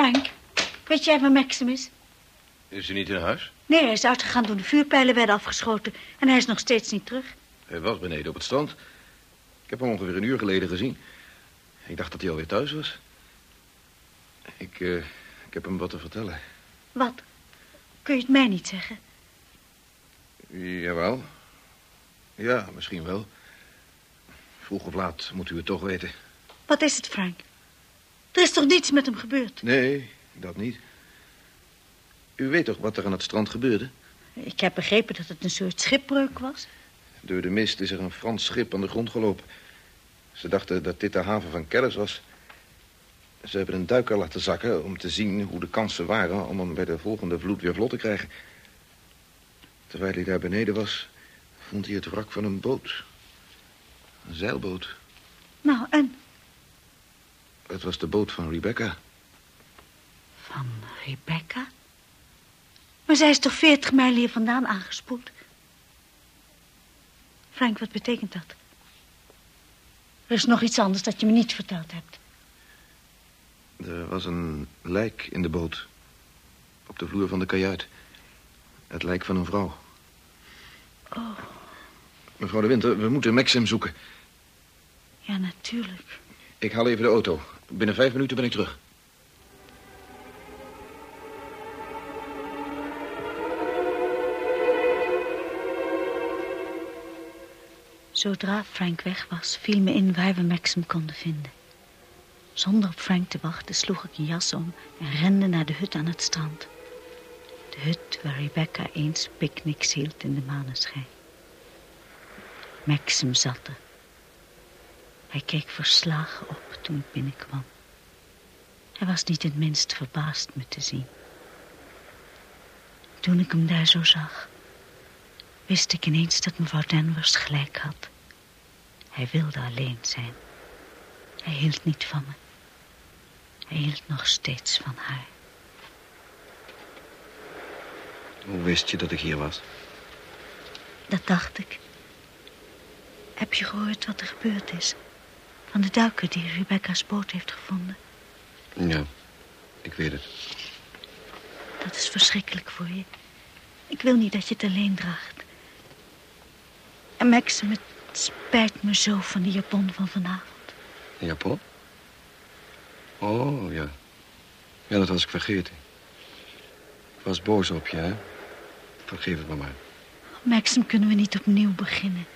Frank, weet jij waar Maximus? Is hij niet in huis? Nee, hij is uitgegaan toen de vuurpijlen werden afgeschoten. En hij is nog steeds niet terug. Hij was beneden op het strand. Ik heb hem ongeveer een uur geleden gezien. Ik dacht dat hij alweer thuis was. Ik, eh, ik heb hem wat te vertellen. Wat? Kun je het mij niet zeggen? Jawel. Ja, misschien wel. Vroeg of laat moet u het toch weten. Wat is het, Frank? Er is toch niets met hem gebeurd? Nee, dat niet. U weet toch wat er aan het strand gebeurde? Ik heb begrepen dat het een soort schipbreuk was. Door de mist is er een Frans schip aan de grond gelopen. Ze dachten dat dit de haven van Kellis was. Ze hebben een duiker laten zakken om te zien hoe de kansen waren... om hem bij de volgende vloed weer vlot te krijgen. Terwijl hij daar beneden was, vond hij het wrak van een boot. Een zeilboot. Nou, en? Het was de boot van Rebecca. Van Rebecca? Maar zij is toch veertig mijl hier vandaan aangespoeld? Frank, wat betekent dat? Er is nog iets anders dat je me niet verteld hebt. Er was een lijk in de boot. Op de vloer van de kajuit. Het lijk van een vrouw. Oh, Mevrouw de Winter, we moeten Maxim zoeken. ja, natuurlijk. Ik haal even de auto. Binnen vijf minuten ben ik terug. Zodra Frank weg was, viel me in waar we Maxim konden vinden. Zonder op Frank te wachten sloeg ik een jas om en rende naar de hut aan het strand. De hut waar Rebecca eens picknicks hield in de maneschijn. Maxim zat er. Hij keek verslagen op toen ik binnenkwam. Hij was niet het minst verbaasd me te zien. Toen ik hem daar zo zag, wist ik ineens dat mevrouw Danvers gelijk had. Hij wilde alleen zijn. Hij hield niet van me. Hij hield nog steeds van haar. Hoe wist je dat ik hier was? Dat dacht ik. Heb je gehoord wat er gebeurd is? Van de duiker die Rebecca's boot heeft gevonden. Ja, ik weet het. Dat is verschrikkelijk voor je. Ik wil niet dat je het alleen draagt. En Maxim, het spijt me zo van die japon van vanavond. Een Japon? Oh, ja. Ja, dat was ik vergeten. Ik was boos op je, hè? Vergeef het me maar. Maxim, kunnen we niet opnieuw beginnen?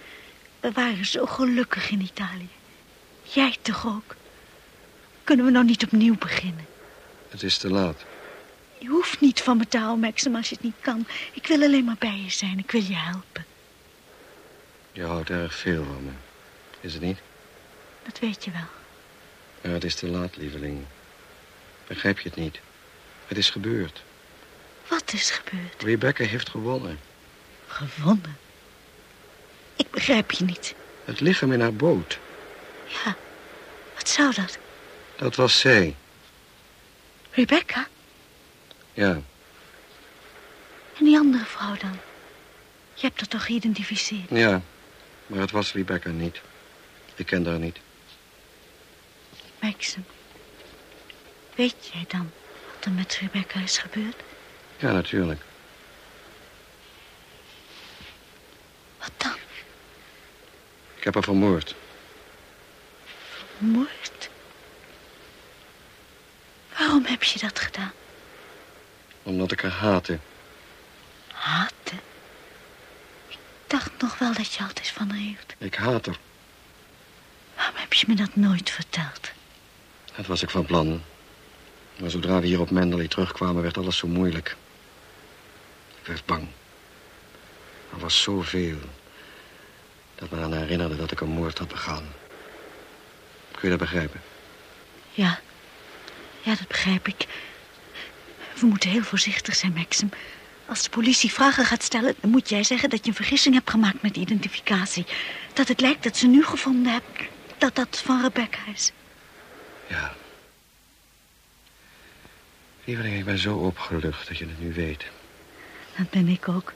We waren zo gelukkig in Italië. Jij toch ook? Kunnen we nou niet opnieuw beginnen? Het is te laat. Je hoeft niet van me te houden, Maxim, als je het niet kan. Ik wil alleen maar bij je zijn. Ik wil je helpen. Je houdt erg veel van me. Is het niet? Dat weet je wel. Ja, het is te laat, lieveling. Begrijp je het niet? Het is gebeurd. Wat is gebeurd? Rebecca heeft gewonnen. Gewonnen? Ik begrijp je niet. Het lichaam in haar boot. Ja, wat zou dat? Dat was zij. Rebecca? Ja, En die andere vrouw dan? Je hebt haar toch geïdentificeerd? ja. Maar het was Rebecca niet. Ik ken haar niet. Maxim, weet jij dan wat er met Rebecca is gebeurd? Ja, natuurlijk. Wat dan? Ik heb haar vermoord. Moord? Waarom heb je dat gedaan? Omdat ik haar haatte. Haten? Ik dacht nog wel dat je altijd van haar hield. Ik haat haar. Waarom heb je me dat nooit verteld? Dat was ik van plan. Maar zodra we hier op Mendeley terugkwamen, werd alles zo moeilijk. Ik werd bang. Er was zoveel dat me aan herinnerde dat ik een moord had begaan. Kun je dat begrijpen? Ja, ja, dat begrijp ik. We moeten heel voorzichtig zijn, Maxim. Als de politie vragen gaat stellen, dan moet jij zeggen dat je een vergissing hebt gemaakt met de identificatie. Dat het lijkt dat ze nu gevonden hebben dat dat van Rebecca is. Ja. Lieveling, ik ben zo opgelucht dat je het nu weet. Dat ben ik ook.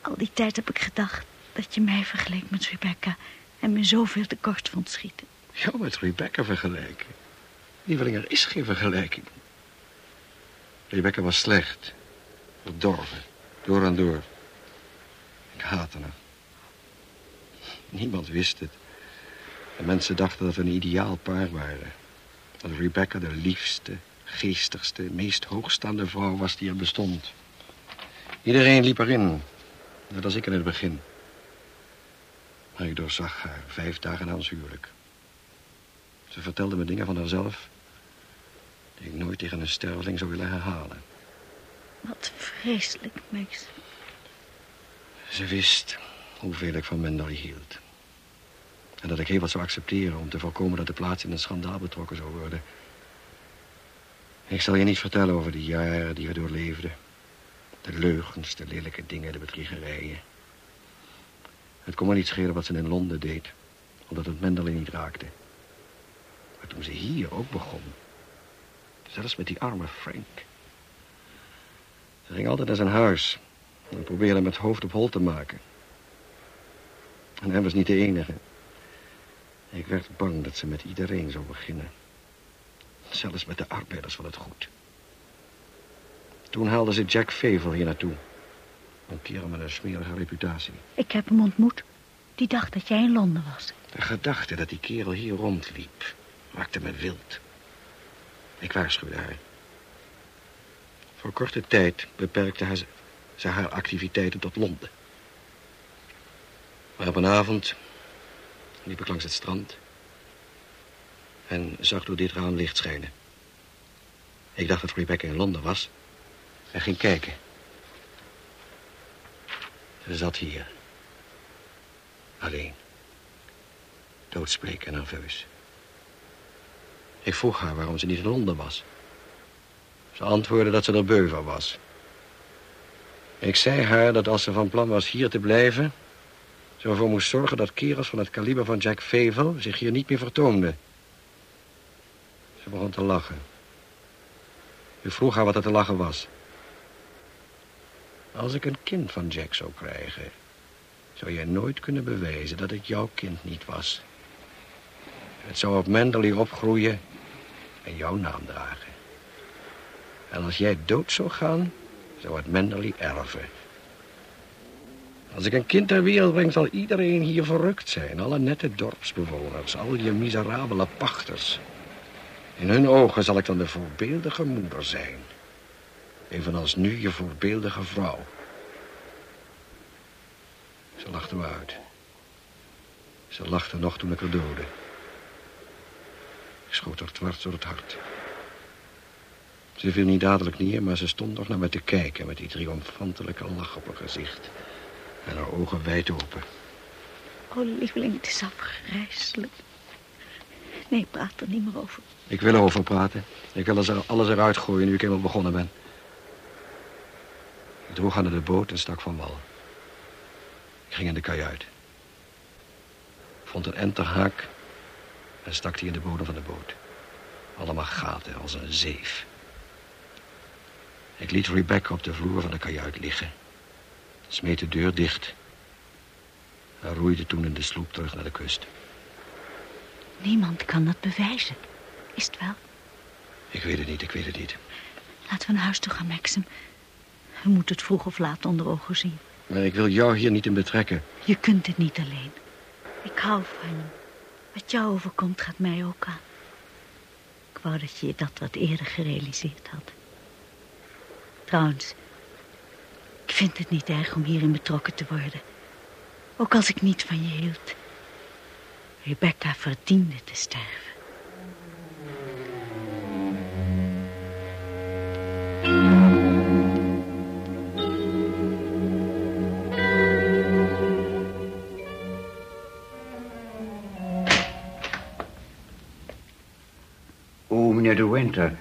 Al die tijd heb ik gedacht dat je mij vergeleek met Rebecca... en me zoveel tekort vond schieten. Jou met Rebecca vergelijken? Lieveling, er is geen vergelijking. Rebecca was slecht. Verdorven. Door en door. Ik haatte haar. Niemand wist het. De mensen dachten dat we een ideaal paar waren. Dat Rebecca de liefste, geestigste, meest hoogstaande vrouw was die er bestond. Iedereen liep erin. Net als ik in het begin. Maar ik doorzag haar vijf dagen na ons huwelijk. Ze vertelde me dingen van haarzelf... die ik nooit tegen een sterveling zou willen herhalen. Wat vreselijk, Max. Ze wist hoeveel ik van Mendeley hield. En dat ik heel wat zou accepteren om te voorkomen dat de plaats in een schandaal betrokken zou worden. Ik zal je niet vertellen over de jaren die we doorleefden. De leugens, de lelijke dingen, de bedriegerijen. Het kon me niet schelen wat ze in Londen deed, omdat het Mendeley niet raakte. Maar toen ze hier ook begon, zelfs met die arme Frank. Ze ging altijd naar zijn huis en probeerde hem het hoofd op hol te maken. En hij was niet de enige. Ik werd bang dat ze met iedereen zou beginnen. Zelfs met de arbeiders van het goed. Toen haalden ze Jack Favel hier naartoe. Een kerel met een smerige reputatie. Ik heb hem ontmoet. Die dacht dat jij in Londen was. De gedachte dat die kerel hier rondliep maakte me wild. Ik waarschuwde haar. Voor korte tijd beperkte haar, ze haar activiteiten tot Londen. Maar op een avond liep ik langs het strand... en zag door dit raam licht schijnen. Ik dacht dat Rebecca in Londen was en ging kijken. Ze zat hier. Alleen. Doodsbleek en nerveus. Ik vroeg haar waarom ze niet in Londen was. Ze antwoordde dat ze er beu van was. Ik zei haar dat als ze van plan was hier te blijven... ze ervoor moest zorgen dat kerels van het kaliber van Jack Favel... zich hier niet meer vertoonden. Ze begon te lachen. Ik vroeg haar wat er te lachen was. Als ik een kind van Jack zou krijgen... zou jij nooit kunnen bewijzen dat het jouw kind niet was. Het zou op Mendeley opgroeien en jouw naam dragen. En als jij dood zou gaan, zou het Mendeley erven. Als ik een kind ter wereld breng, zal iedereen hier verrukt zijn. Alle nette dorpsbewoners, al je miserabele pachters. In hun ogen zal ik dan de voorbeeldige moeder zijn. Evenals nu je voorbeeldige vrouw. Ze lachte me uit. Ze lachte nog toen ik haar doodde. Schoot haar dwars door het hart. Ze viel niet dadelijk neer, maar ze stond nog naar me te kijken... met die triomfantelijke lach op haar gezicht. En haar ogen wijd open. Oh, lieveling, het is afgrijselijk. Nee, praat er niet meer over. Ik wil erover praten. Ik wil er alles eruit gooien nu ik eenmaal begonnen ben. Ik droeg haar naar de boot en stak van wal. Ik ging in de kajuit. Vond een enterhaak en stak die in de bodem van de boot. Allemaal gaten als een zeef. Ik liet Rebecca op de vloer van de kajuit liggen. Smeet de deur dicht. En roeide toen in de sloep terug naar de kust. Niemand kan dat bewijzen. Is het wel? Ik weet het niet, ik weet het niet. Laten we naar huis toe gaan, Maxim. We moeten het vroeg of laat onder ogen zien. Maar ik wil jou hier niet in betrekken. Je kunt het niet alleen. Ik hou van je. Wat jou overkomt gaat mij ook aan. Ik wou dat je dat wat eerder gerealiseerd had. Trouwens, ik vind het niet erg om hierin betrokken te worden. Ook als ik niet van je hield. Rebecca verdiende te sterven. Meneer de Winter,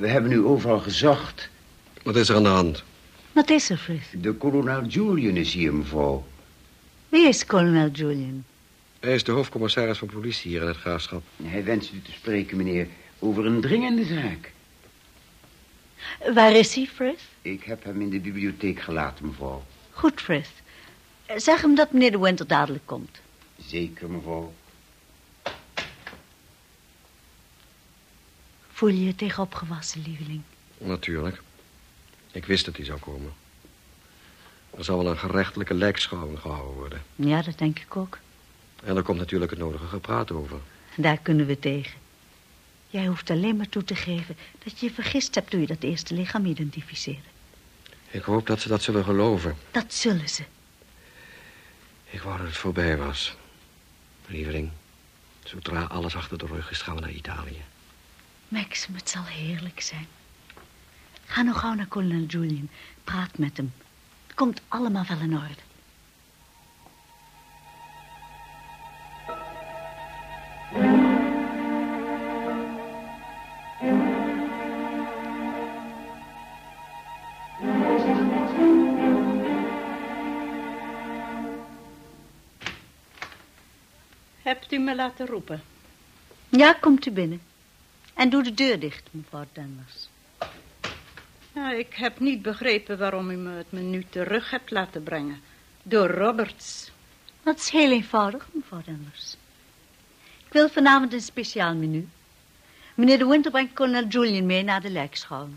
we hebben u overal gezocht. Wat is er aan de hand? Wat is er, Frith? De kolonel Julian is hier, mevrouw. Wie is kolonel Julian? Hij is de hoofdcommissaris van politie hier in het graafschap. Hij wenst u te spreken, meneer, over een dringende zaak. Waar is hij, Frith? Ik heb hem in de bibliotheek gelaten, mevrouw. Goed, Frith. Zeg hem dat meneer de Winter dadelijk komt. Zeker, mevrouw. Voel je je tegen opgewassen, lieveling? Natuurlijk. Ik wist dat hij zou komen. Er zal wel een gerechtelijke lijkschouwing gehouden worden. Ja, dat denk ik ook. En er komt natuurlijk het nodige gepraat over. Daar kunnen we tegen. Jij hoeft alleen maar toe te geven dat je je vergist hebt toen je dat eerste lichaam identificeerde. Ik hoop dat ze dat zullen geloven. Dat zullen ze. Ik wou dat het voorbij was. Lieveling, zodra alles achter de rug is, gaan we naar Italië. Maxim, het zal heerlijk zijn. Ga nog gauw naar kolonel Julian. Praat met hem. Het komt allemaal wel in orde. Hebt u me laten roepen? Ja, komt u binnen. En doe de deur dicht, mevrouw Danvers. Ja, ik heb niet begrepen waarom u me het menu terug hebt laten brengen. Door Roberts. Dat is heel eenvoudig, mevrouw Danvers. Ik wil vanavond een speciaal menu. Meneer de Winter brengt kolonel Julian mee naar de lijkschouwing.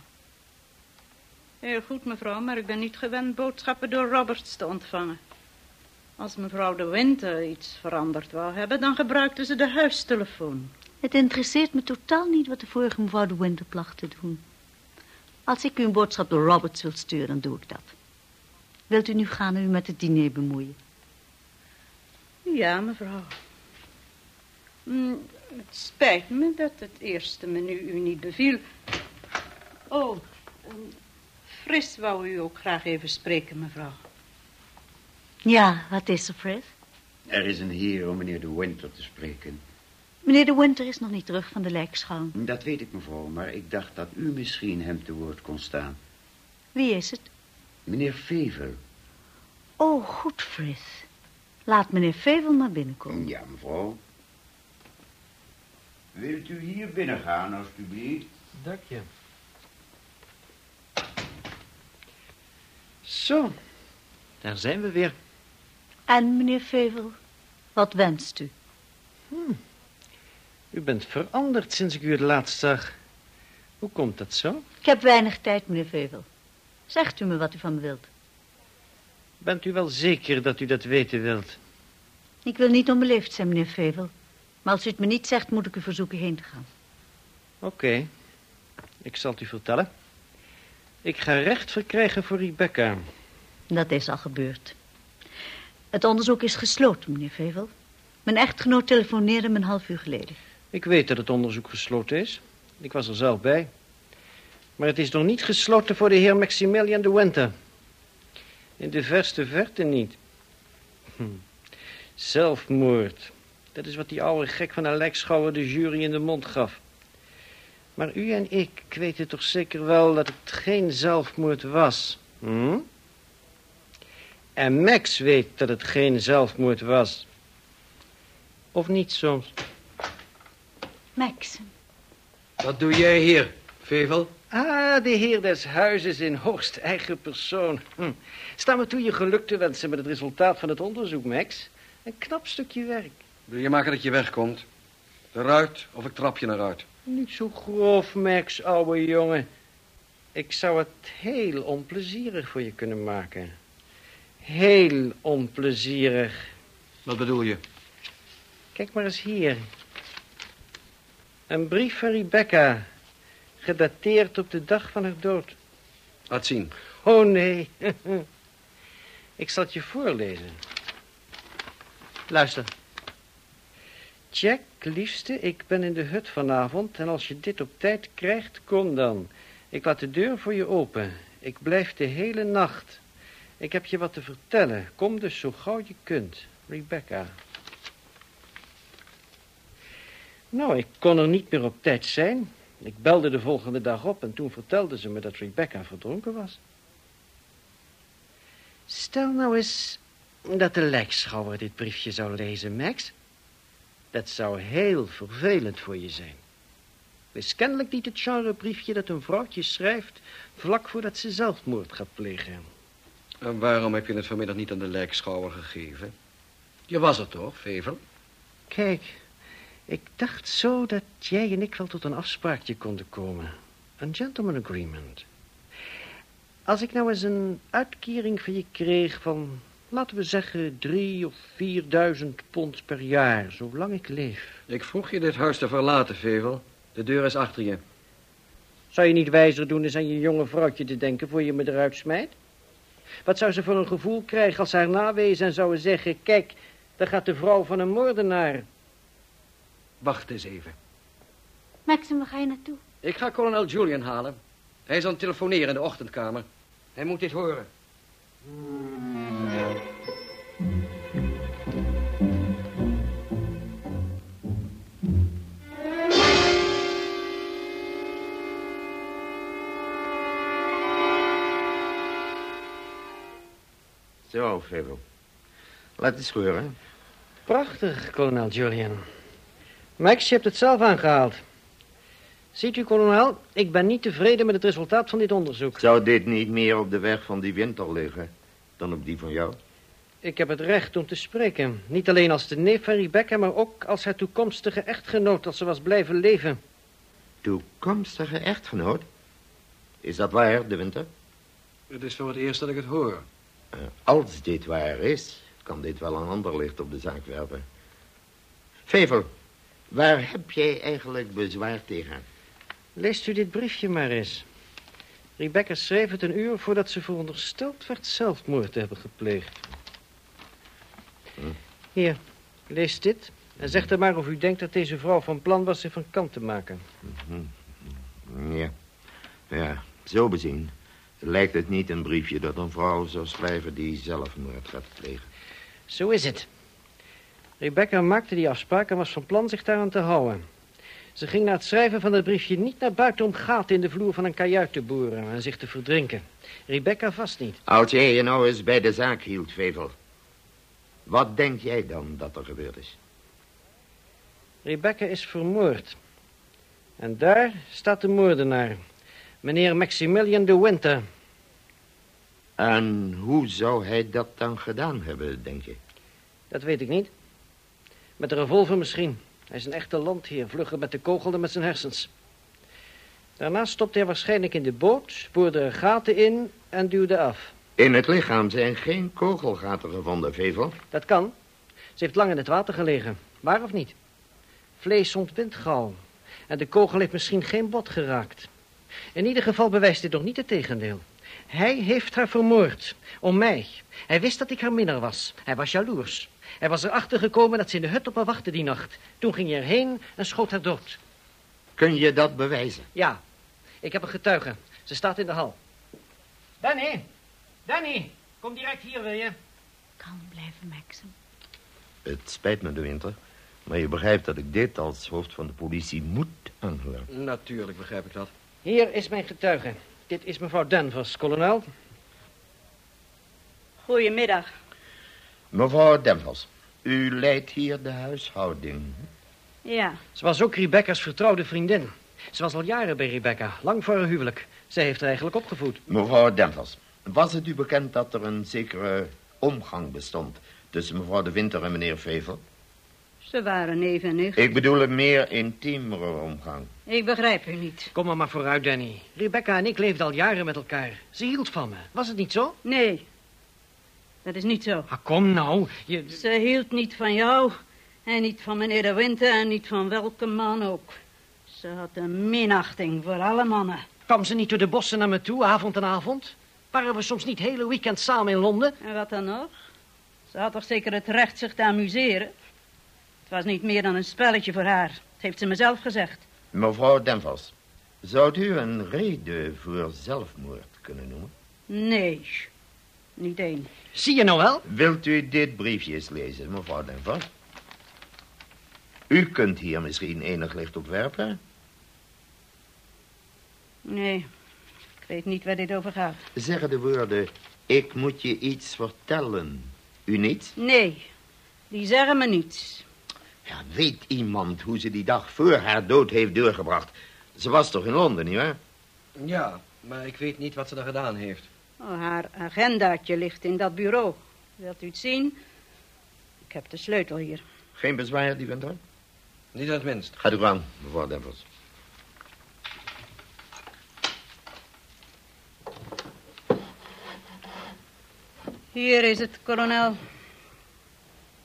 Heel goed, mevrouw, maar ik ben niet gewend boodschappen door Roberts te ontvangen. Als mevrouw de Winter iets veranderd wou hebben, dan gebruikte ze de huistelefoon. Het interesseert me totaal niet wat de vorige mevrouw de Winter placht te doen. Als ik u een boodschap door Roberts wil sturen, dan doe ik dat. Wilt u nu gaan en u met het diner bemoeien? Ja, mevrouw. Mm, het spijt me dat het eerste menu u niet beviel. Oh, um, Fris wou u ook graag even spreken, mevrouw. Ja, wat is er, Fris? Er is een heer om meneer de Winter te spreken. Meneer de Winter is nog niet terug van de lijkschouwing. Dat weet ik, mevrouw, maar ik dacht dat u misschien hem te woord kon staan. Wie is het? Meneer Fevel. Oh, goed, Fris. Laat meneer Fevel maar binnenkomen. Ja, mevrouw. Wilt u hier binnen gaan, alstublieft? Dank je. Zo, daar zijn we weer. En meneer Fevel, wat wenst u? Hmm. U bent veranderd sinds ik u het laatst zag. Hoe komt dat zo? Ik heb weinig tijd, meneer Fevel. Zegt u me wat u van me wilt. Bent u wel zeker dat u dat weten wilt? Ik wil niet onbeleefd zijn, meneer Fevel. Maar als u het me niet zegt, moet ik u verzoeken heen te gaan. Oké, ik zal het u vertellen. Ik ga recht verkrijgen voor Rebecca. Dat is al gebeurd. Het onderzoek is gesloten, meneer Fevel. Mijn echtgenoot telefoneerde me een half uur geleden. Ik weet dat het onderzoek gesloten is. Ik was er zelf bij. Maar het is nog niet gesloten voor de heer Maximilian de Winter. In de verste verte niet. Hm. Zelfmoord. Dat is wat die oude gek van een lijkschouwer de jury in de mond gaf. Maar u en ik weten toch zeker wel dat het geen zelfmoord was? Hm? En Max weet dat het geen zelfmoord was. Of niet soms? Max. Wat doe jij hier, Vevel? Ah, de heer des huizes in hoogst eigen persoon. Hm. Sta me toe je geluk te wensen met het resultaat van het onderzoek, Max. Een knap stukje werk. Wil je maken dat je wegkomt? Eruit, of ik trap je naar uit. Niet zo grof, Max, ouwe jongen. Ik zou het heel onplezierig voor je kunnen maken. Heel onplezierig. Wat bedoel je? Kijk maar eens hier. Een brief van Rebecca. Gedateerd op de dag van haar dood. Laat zien. Oh, nee. Ik zal het je voorlezen. Luister. Jack, liefste, ik ben in de hut vanavond en als je dit op tijd krijgt, kom dan. Ik laat de deur voor je open. Ik blijf de hele nacht. Ik heb je wat te vertellen. Kom dus zo gauw je kunt. Rebecca. Nou, ik kon er niet meer op tijd zijn. Ik belde de volgende dag op en toen vertelde ze me dat Rebecca verdronken was. Stel nou eens dat de lijkschouwer dit briefje zou lezen, Max. Dat zou heel vervelend voor je zijn. Het is kennelijk niet het genrebriefje dat een vrouwtje schrijft... vlak voordat ze zelfmoord gaat plegen. En waarom heb je het vanmiddag niet aan de lijkschouwer gegeven? Je was er toch, Vevel? Kijk, ik dacht zo dat jij en ik wel tot een afspraakje konden komen. Een gentleman agreement. Als ik nou eens een uitkering van je kreeg van, laten we zeggen, drie of vierduizend pond per jaar, zolang ik leef. Ik vroeg je dit huis te verlaten, Vevel. De deur is achter je. Zou je niet wijzer doen eens aan je jonge vrouwtje te denken voor je me eruit smijt? Wat zou ze voor een gevoel krijgen als ze haar nawezen en zouden zeggen... Kijk, daar gaat de vrouw van een moordenaar. Wacht eens even. Maxim, waar ga je naartoe? Ik ga kolonel Julian halen. Hij is aan het telefoneren in de ochtendkamer. Hij moet dit horen. Zo, Vevel. Laat eens horen. Prachtig, kolonel Julian. Max, je hebt het zelf aangehaald. Ziet u, kolonel, ik ben niet tevreden met het resultaat van dit onderzoek. Zou dit niet meer op de weg van die winter liggen dan op die van jou? Ik heb het recht om te spreken. Niet alleen als de neef van Rebecca, maar ook als haar toekomstige echtgenoot als ze was blijven leven. Toekomstige echtgenoot? Is dat waar, de winter? Het is voor het eerst dat ik het hoor. Uh, als dit waar is, kan dit wel een ander licht op de zaak werpen. Vevel, waar heb jij eigenlijk bezwaar tegen? Leest u dit briefje maar eens. Rebecca schreef het een uur voordat ze verondersteld werd zelfmoord te hebben gepleegd. Hm. Hier, lees dit en zeg er maar of u denkt dat deze vrouw van plan was zich van kant te maken. Hm. Ja, ja, zo bezien lijkt het niet een briefje dat een vrouw zou schrijven die zelfmoord gaat plegen. Zo is het. Rebecca maakte die afspraak en was van plan zich daaraan te houden. Ze ging na het schrijven van het briefje niet naar buiten om gaten in de vloer van een kajuit te boren en zich te verdrinken. Rebecca vast niet. Als jij je nou eens bij de zaak hield, Vevel. Wat denk jij dan dat er gebeurd is? Rebecca is vermoord. En daar staat de moordenaar. Meneer Maximilian de Winter. En hoe zou hij dat dan gedaan hebben, denk je? Dat weet ik niet. Met een revolver misschien. Hij is een echte landheer, vlugger met de kogel dan met zijn hersens. Daarna stopte hij waarschijnlijk in de boot, boorde er gaten in en duwde af. In het lichaam zijn geen kogelgaten gevonden, Vevel. Dat kan. Ze heeft lang in het water gelegen. Waar of niet? Vlees ontwint gauw. En de kogel heeft misschien geen bot geraakt. In ieder geval bewijst dit nog niet het tegendeel. Hij heeft haar vermoord. Om mij. Hij wist dat ik haar minnaar was. Hij was jaloers. Hij was erachter gekomen dat ze in de hut op haar wachtte die nacht. Toen ging hij erheen en schoot haar dood. Kun je dat bewijzen? Ja. Ik heb een getuige. Ze staat in de hal. Danny! Danny! Kom direct hier, wil je? Kalm blijven, Maxim. Het spijt me, de winter. Maar je begrijpt dat ik dit als hoofd van de politie moet aanhoren. Natuurlijk begrijp ik dat. Hier is mijn getuige. Dit is mevrouw Danvers, kolonel. Goedemiddag. Mevrouw Danvers, u leidt hier de huishouding. Ja. Ze was ook Rebecca's vertrouwde vriendin. Ze was al jaren bij Rebecca, lang voor haar huwelijk. Zij heeft haar eigenlijk opgevoed. Mevrouw Danvers, was het u bekend dat er een zekere omgang bestond... tussen mevrouw de Winter en meneer Vevel? Ze waren neef en nicht. Ik bedoel een meer intiemere omgang. Ik begrijp u niet. Kom maar maar vooruit, Danny. Rebecca en ik leefden al jaren met elkaar. Ze hield van me. Was het niet zo? Nee, dat is niet zo. Ah, kom nou. Je... Ze hield niet van jou en niet van meneer de Winter en niet van welke man ook. Ze had een minachting voor alle mannen. Kwam ze niet door de bossen naar me toe, avond en avond? Waren we soms niet hele weekend samen in Londen? En wat dan nog? Ze had toch zeker het recht zich te amuseren? Het was niet meer dan een spelletje voor haar. Dat heeft ze mezelf gezegd. Mevrouw Denvers, zou u een reden voor zelfmoord kunnen noemen? Nee, niet één. Zie je nou wel? Wilt u dit briefje eens lezen, mevrouw Denvers? U kunt hier misschien enig licht op werpen. Nee, ik weet niet waar dit over gaat. Zeggen de woorden, ik moet je iets vertellen. U niet? Nee, die zeggen me niets. Ja, weet iemand hoe ze die dag voor haar dood heeft doorgebracht? Ze was toch in Londen, nietwaar? Ja, maar ik weet niet wat ze daar gedaan heeft. Oh, haar agendaatje ligt in dat bureau. Wilt u het zien? Ik heb de sleutel hier. Geen bezwaar, die winter? Niet het minst. Gaat u aan, mevrouw Denvers. Hier is het, kolonel.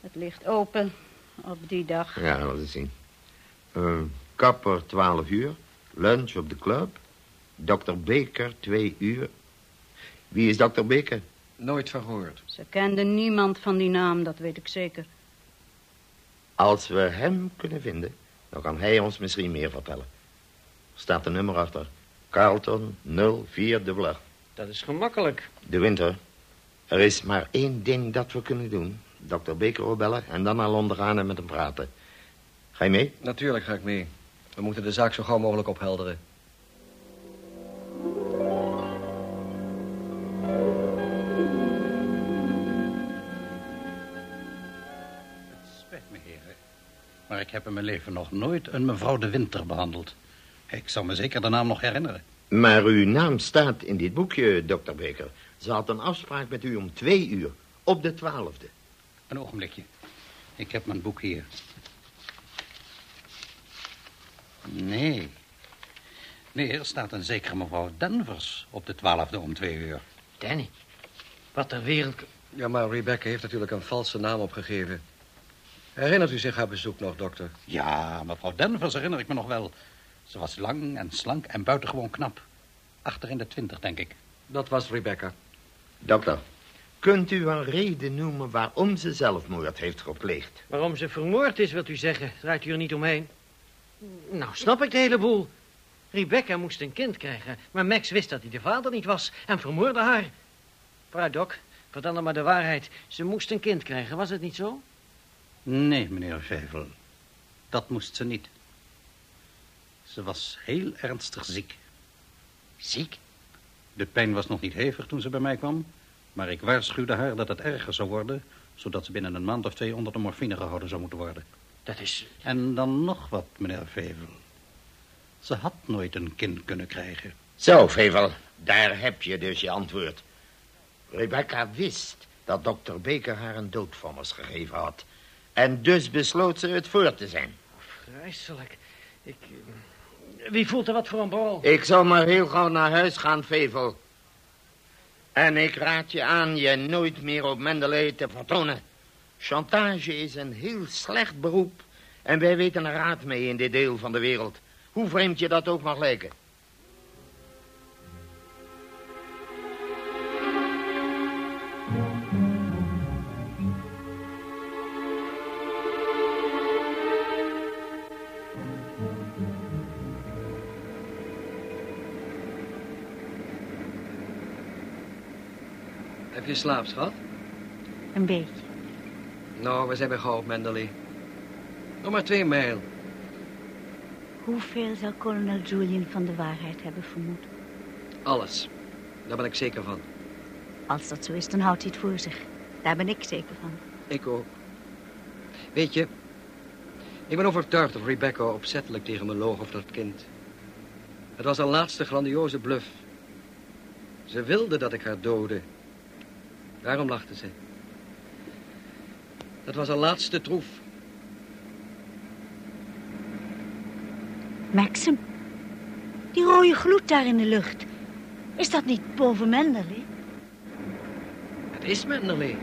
Het ligt open op die dag. Ja, laten we zien. Uh, kapper 12 uur. Lunch op de club. Dr. Baker 2 uur. Wie is Dr. Baker? Nooit verhoord. Ze kende niemand van die naam, dat weet ik zeker. Als we hem kunnen vinden, dan kan hij ons misschien meer vertellen. Er staat een nummer achter. Carlton 0488. Dat is gemakkelijk. De winter. Er is maar één ding dat we kunnen doen. Dr. Baker opbellen en dan naar Londen gaan en met hem praten. Ga je mee? Natuurlijk ga ik mee. We moeten de zaak zo gauw mogelijk ophelderen. Ik heb in mijn leven nog nooit een mevrouw de Winter behandeld. Ik zal me zeker de naam nog herinneren. Maar uw naam staat in dit boekje, dokter Baker. Ze had een afspraak met u om twee uur, op de twaalfde. Een ogenblikje. Ik heb mijn boek hier. Nee. Nee, er staat een zekere mevrouw Danvers op de twaalfde om twee uur. Danny, wat ter wereld... Ja, maar Rebecca heeft natuurlijk een valse naam opgegeven. Herinnert u zich haar bezoek nog, dokter? Ja, mevrouw Danvers herinner ik me nog wel. Ze was lang en slank en buitengewoon knap. Achter in de twintig, denk ik. Dat was Rebecca. Dokter, kunt u een reden noemen waarom ze zelfmoord heeft gepleegd? Waarom ze vermoord is, wilt u zeggen? Draait u er niet omheen? Nou, snap ik de hele boel. Rebecca moest een kind krijgen, maar Max wist dat hij de vader niet was en vermoorde haar. Vooruit, Doc, vertel dan maar de waarheid. Ze moest een kind krijgen, was het niet zo? Nee, meneer Vevel. Dat moest ze niet. Ze was heel ernstig ziek. Ziek? De pijn was nog niet hevig toen ze bij mij kwam, maar ik waarschuwde haar dat het erger zou worden, zodat ze binnen een maand of twee onder de morfine gehouden zou moeten worden. Dat is... En dan nog wat, meneer Vevel. Ze had nooit een kind kunnen krijgen. Zo, Vevel, daar heb je dus je antwoord. Rebecca wist dat dokter Baker haar een doodvonnis gegeven had. En dus besloot ze het voor te zijn. Vreselijk. Ik... Wie voelt er wat voor een borrel? Ik zal maar heel gauw naar huis gaan, Vevel. En ik raad je aan je nooit meer op Mendeley te vertonen. Chantage is een heel slecht beroep. En wij weten er raad mee in dit deel van de wereld. Hoe vreemd je dat ook mag lijken. Slaap, schat? Een beetje. Nou, we zijn bij gauw Mendeley. Nog maar twee mijl. Hoeveel zal kolonel Julian van de waarheid hebben vermoed? Alles. Daar ben ik zeker van. Als dat zo is, dan houdt hij het voor zich. Daar ben ik zeker van. Ik ook. Weet je, ik ben overtuigd dat Rebecca opzettelijk tegen me loog over dat kind. Het was haar laatste grandioze bluff. Ze wilde dat ik haar doodde. Daarom lachten ze. Dat was haar laatste troef. Maxim, die rode gloed daar in de lucht. Is dat niet boven Menderlee? Het is Menderlee.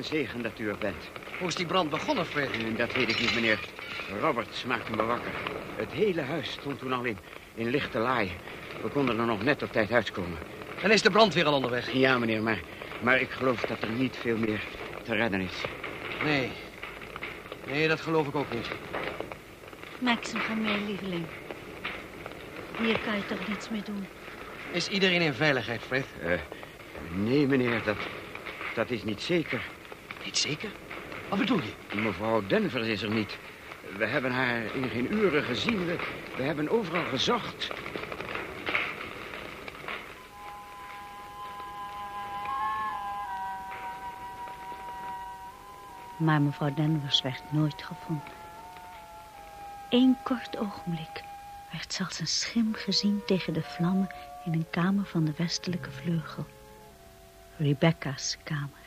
Een zegen dat u er bent. Hoe is die brand begonnen, Fred? En dat weet ik niet, meneer. Roberts maakte me wakker. Het hele huis stond toen al in, in lichte laai. We konden er nog net op tijd uitkomen. En is de brandweer al onderweg? Ja, meneer, maar, maar ik geloof dat er niet veel meer te redden is. Nee. Nee, dat geloof ik ook niet. Maxim, ga mee, lieveling. Hier kan je toch niets meer doen. Is iedereen in veiligheid, Fred? Eh, nee, meneer, dat, dat is niet zeker. Niet zeker? Wat bedoel je? Mevrouw Denvers is er niet. We hebben haar in geen uren gezien. We, we hebben overal gezocht. Maar mevrouw Denvers werd nooit gevonden. Eén kort ogenblik werd zelfs een schim gezien tegen de vlammen in een kamer van de westelijke vleugel. Rebecca's kamer.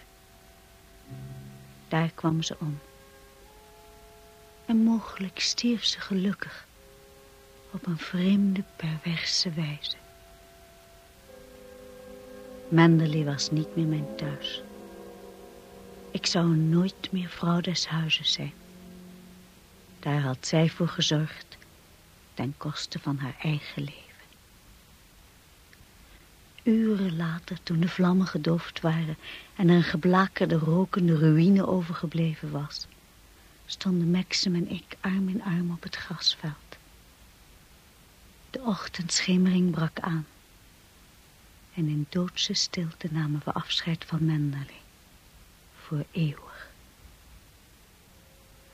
Daar kwam ze om. En mogelijk stierf ze gelukkig. Op een vreemde, perverse wijze. Menderley was niet meer mijn thuis. Ik zou nooit meer vrouw des huizes zijn. Daar had zij voor gezorgd, ten koste van haar eigen leven. Uren later, toen de vlammen gedoofd waren en een geblakerde, rokende ruïne overgebleven was, stonden Maxim en ik arm in arm op het grasveld. De ochtendschemering brak aan. En in doodse stilte namen we afscheid van Menderley. Voor eeuwig.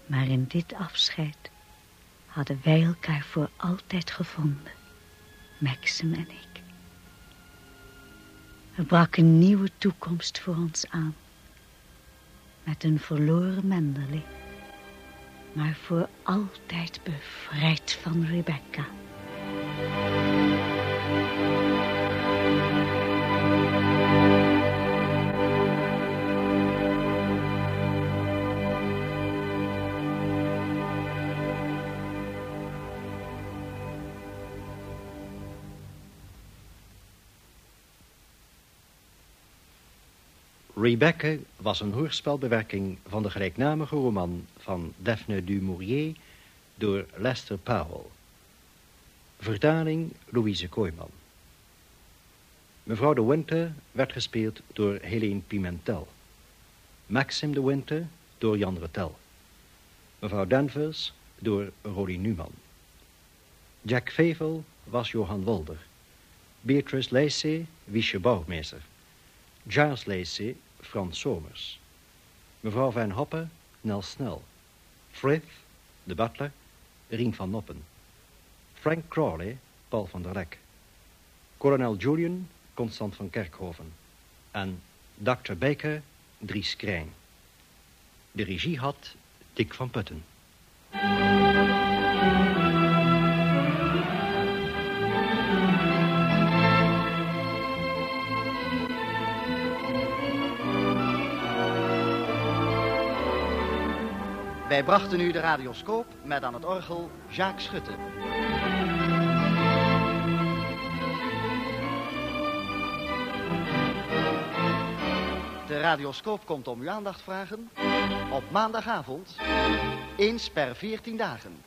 Maar in dit afscheid hadden wij elkaar voor altijd gevonden. Maxim en ik. Er brak een nieuwe toekomst voor ons aan. Met een verloren Menderley. Maar voor altijd bevrijd van Rebecca. Rebecca was een hoorspelbewerking van de gelijknamige roman van Daphne du Maurier door Lester Powell. Vertaling Louise Kooijman. Mevrouw de Winter werd gespeeld door Helene Pimentel. Maxim de Winter door Jan Retel. Mevrouw Danvers door Rodi Numan. Jack Vevel was Johan Wolder. Beatrice Lacey, Wiesje Bouwmeester. Giles Lacey, Frans Somers. Mevrouw Van Hoppe, Nel Snel. Frith, de butler, Rien van Noppen. Frank Crawley, Paul van der Lek. Kolonel Julian, Constant van Kerkhoven. En Dr. Baker, Dries Krijn. De regie had Dick van Putten. Wij brachten u de radioscoop met aan het orgel Jacques Schutte. De radioscoop komt om uw aandacht vragen op maandagavond, eens per 14 dagen.